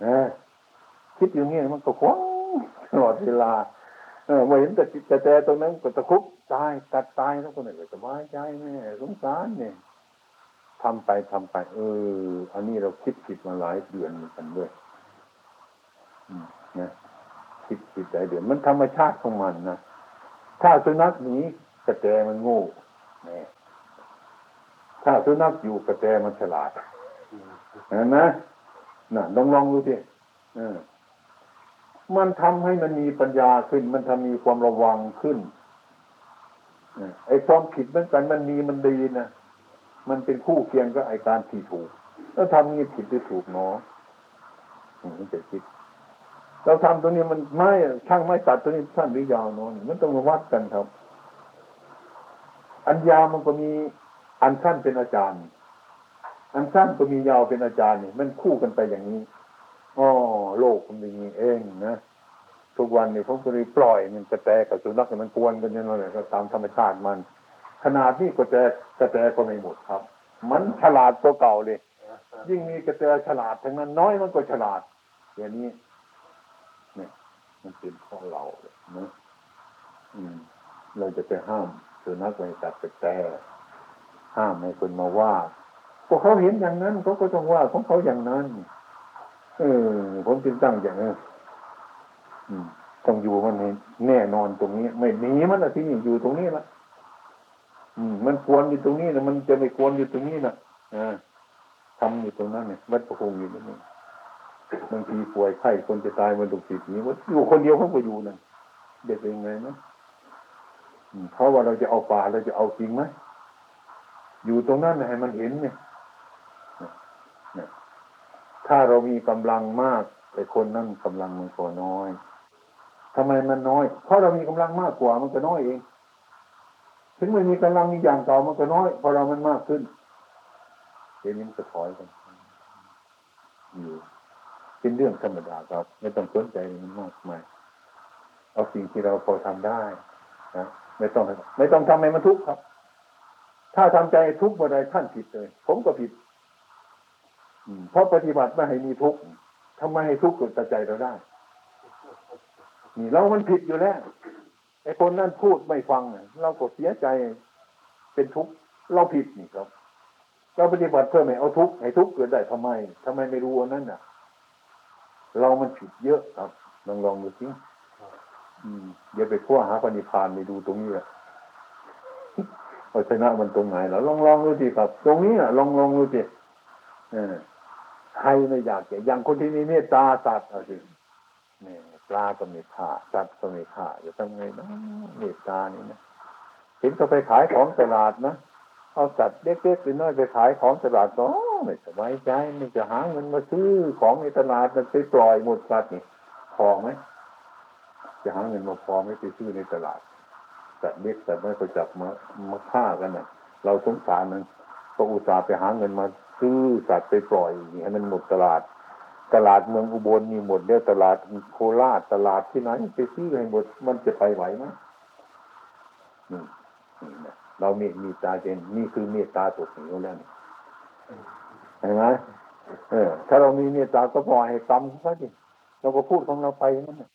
นะคิดอย่างนี้มันก็คว้างตลอดเวลาเออมาเห็นแต่กระแตตรงนั้นก็ตะคุบตายตัดตายแล้วคนไหนก็สบายใจแม่สงสารเนี่ย ทำไปทำไป เออ อันนี้เราคิดผิดมาหลายเดือนเหมือนกันด้วยนะคิดผิดหลายเดือน มันธรรมชาติของมันนะถ้าสุนัขหนีกระแตมันโง่นี่ถ้าสุนัขอยู่กระแตมันฉลาดเห็นไหมน่ะลองลองดูสิมันทำให้มันมีปัญญาขึ้น มันทำมีความระวังขึ้นไอ้ความผิดเหมือนกันมันมีมันดีนะ มันเป็นคู่เคียงกับไอ้การที่ถูก แล้วทำนี่ผิดหรือถูกเนาะมันจะคิด เราทำตัวนี้มันไม่ช่างไม่ตัดตัวนี้สั้นหรือยาวเนาะมันต้องมาวัดกันครับ อันยาวมันก็มีอันสั้นเป็นอาจารย์ อันสั้นก็มียาวเป็นอาจารย์นี่มันคู่กันไปอย่างนี้อ๋อโลกมันเป็นอย่างนี้เองนะทุกวันนี้ผมก็เลยปล่อยมันกระแตกับสุนัขมันกวนกันอย่างนั้นเลยก็ตามธรรมชาติมัน ขนาดนี้กระแตกระแตก็ไม่หมดครับ มันฉลาดตัวเก่าเลย ยิ่งมีกระแตฉลาดทั้งนั้นน้อยมันก็ฉลาดอย่างนี้เนี่ยมันเป็นของเราเลยนะอืม เราจะไปห้ามสุนัขไปตัดกระแตห้ามให้คนมาว่าพวกเขาเห็นอย่างนั้นเขาก็ต้องว่าของเขาอย่างนั้นเออผมจึงตั้งอย่างนี้อืมต้องอยู่มันแน่นอนตรงนี้ ไม่หนีมันอะที่อยู่ตรงนี้ละ มันควรอยู่ตรงนี้นะมันจะไม่ควรอยู่ตรงนี้นะอ่าทำอยู่ตรงนั้นเนี่ยวัดประคงอยู่ตรงนี้บางทีป่วยไข้คนจะตายมันถูกสิทธิ์นี้ว่าอยู่คนเดียวเขาก็อยู่นั่นเด็กเป็นไงนะเพราะว่าเราจะเอาป่าเราจะเอาจริงไหมอยู่ตรงนั้นให้มันเห็นเนี่ยถ้าเรามีกำลังมากแต่คนนั้นกำลังมันก็น้อยทำไมมันน้อย เพราะเรามีกำลังมากกว่ามันก็น้อยเอง ถึงมันมีกำลังอีกอย่างเก่ามันก็น้อยพราะเรามันมากขึ้นเดี๋ยวนี้มันก็ถอยกันอยู่เป็นเรื่องธรรมดาครับ ไม่ต้องสนใจมันมากมายเอาสิ่งที่เราพอทำได้นะไม่ต้องไม่ต้องทำให้มันทุกข์ครับ ถ้าทำใจทุกข์เมื่อใดท่านผิดเลย ผมก็ผิดอืเพราะปฏิบัติไม่ให้มีทุกข์ทำไมให้ทุกข์เกิดต่ใจเราได้นี่เรามันผิดอยู่แล้ว ไอ้คนนั้นพูดไม่ฟังเราก็เสียใจเป็นทุกข์เราผิดนี่ครับ เราปฏิบัติเพื่อไม่เอาทุกข์ให้ทุกข์เกิดได้ทำไมทำไมไม่รู้อันนั้นน่ะ เรามันผิดเยอะครับลองลองดูสิอืมเดี๋ยวไปขั้วหาปณิพานไปดูตรงนี้แหละเอาชนะมันตรงไหนแล้วลองลองดูสิครับ ตรงนี้อะลองลองดูสิใครไม่อยากจะอย่างคนที่มีเมตตาสัตว์เอาสิเนี่ย ปลาก็ม่ฆ่าสัตว์ก็ม่ฆ่าจะทำไงนะเมตตานี่นะเห็นก็ไปขายของตลาดนะเอาสัตว์เล็กๆไปน้อยไปขายของตลาดก็ไม่สบายใจมันจะหาเงินมาซื้อของในตลาดมันไปปล่อยหมดสัตว์นี่พอไหมจะหาเงินมาพอไหม่ไปซื้อในตลาดสัตว์เล็กสัตว์น้อยก็จับมามาฆ่ากันน่ะเราสงสารมันก็อุตส่าห์ไปหาเงินมาซื้อสัตว์ไปปล่อยอย่างให้มันหมดตลาด ตลาดเมืองอุบลมีหมดแล้วตลาดโคราชตลาดที่ไหนไปซื้อให้หมดมันจะไปไหวไหมเรามีมีตาเจนนี่คือเมตตาตกเหนียวแล้วนี่เห็นไหมเออ ถ้าเรามีเมตตาก็ปล่อยให้กรรมเขาดิเราก็พูดของเราไปนั่นแหละ